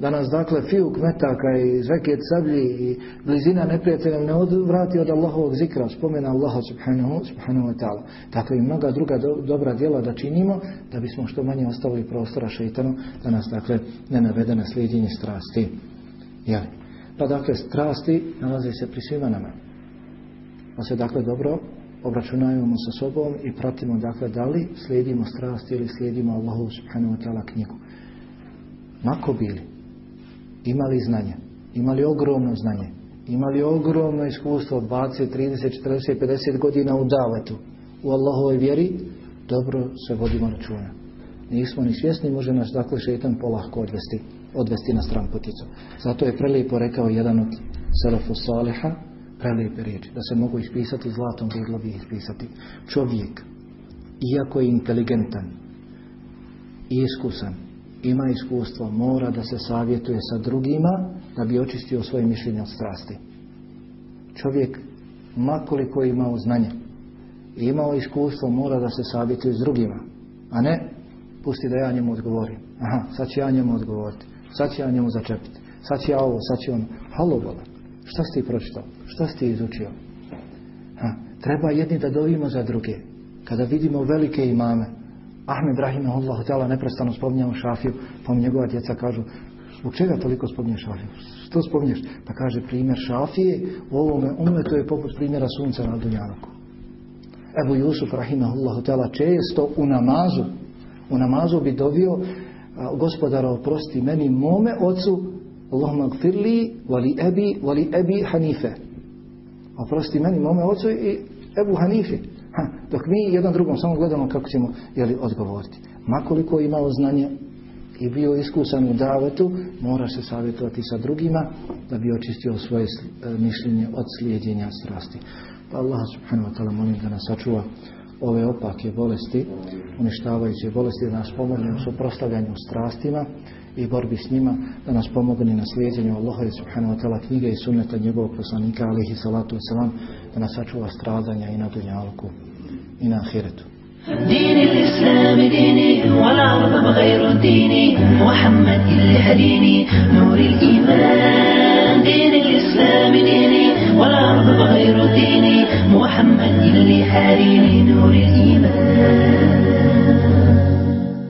Speaker 2: da nas dakle fijuk metaka i zveket sablji i blizina neprijatelja ne odvrati od Allahovog zikra, spomena Allaha subhanahu, subhanahu wa ta'ala. Dakle i mnoga druga do, dobra djela da činimo da bismo što manje ostavili prostora šeitanu da nas dakle ne navede na slijedjenje strasti. Jeli? Pa dakle strasti nalaze se pri svima nama. Pa se dakle dobro obračunajemo sa sobom i pratimo dakle da li slijedimo strasti ili slijedimo Allahu subhanahu wa ta'ala knjigu. Mako bili, imali znanje, imali ogromno znanje, imali ogromno iskustvo 20, 30, 40, 50 godina u davetu, u Allahovoj vjeri, dobro se vodimo računa. Nismo ni svjesni, može nas dakle šetan polahko odvesti, odvesti na stran puticu. Zato je prelijepo rekao jedan od selefu saliha, prelijepe riječi, da se mogu ispisati zlatom, vidlo bi ispisati. Čovjek, iako je inteligentan i iskusan, ima iskustvo, mora da se savjetuje sa drugima da bi očistio svoje mišljenje od strasti. Čovjek, makoliko je imao znanje imao iskustvo, mora da se savjetuje s drugima, a ne pusti da ja njemu odgovorim. Aha, sad će ja njemu odgovoriti, sad će ja njemu začepiti, sad će ja ovo, sad će ono. Halo, bola, šta si ti pročitao? Šta si ti izučio? Ha, treba jedni da dovimo za druge. Kada vidimo velike imame, Ahmed Rahimahullah ta'ala neprestano spominjao Šafiju, pa mu njegova djeca kažu zbog čega toliko spominješ Šafiju? Što spominješ? Pa kaže primjer Šafije u ovome umetu je poput primjera sunca na Dunjanaku. Ebu Jusuf Rahimahullah ta'ala često u namazu u namazu bi dovio gospodara oprosti meni mome ocu Allahumma gfirli vali ebi vali ebi Hanife oprosti meni mome ocu i Ebu Hanife Ha, dok mi jedan drugom samo gledamo kako ćemo jeli, odgovoriti. Makoliko imao znanje i bio iskusan u davetu, mora se savjetovati sa drugima da bi očistio svoje mišljenje od slijedjenja strasti. Pa Allah subhanahu wa ta'ala molim da nas sačuva ove opake bolesti, uništavajuće bolesti, da nas pomogne u suprostavljanju strastima i borbi s njima, da nas pomogne na slijedjenju Allaha i subhanahu wa ta'ala knjige i sunneta njegovog poslanika, alihi salatu wasalam, da nas sačuva stradanja i na dunjalku إلى آخرته. دين الإسلام ديني والعرب غير ديني. محمد اللي هديني نور الإيمان.
Speaker 1: دين الإسلام ديني والعرب غير ديني. محمد اللي هديني نور الإيمان.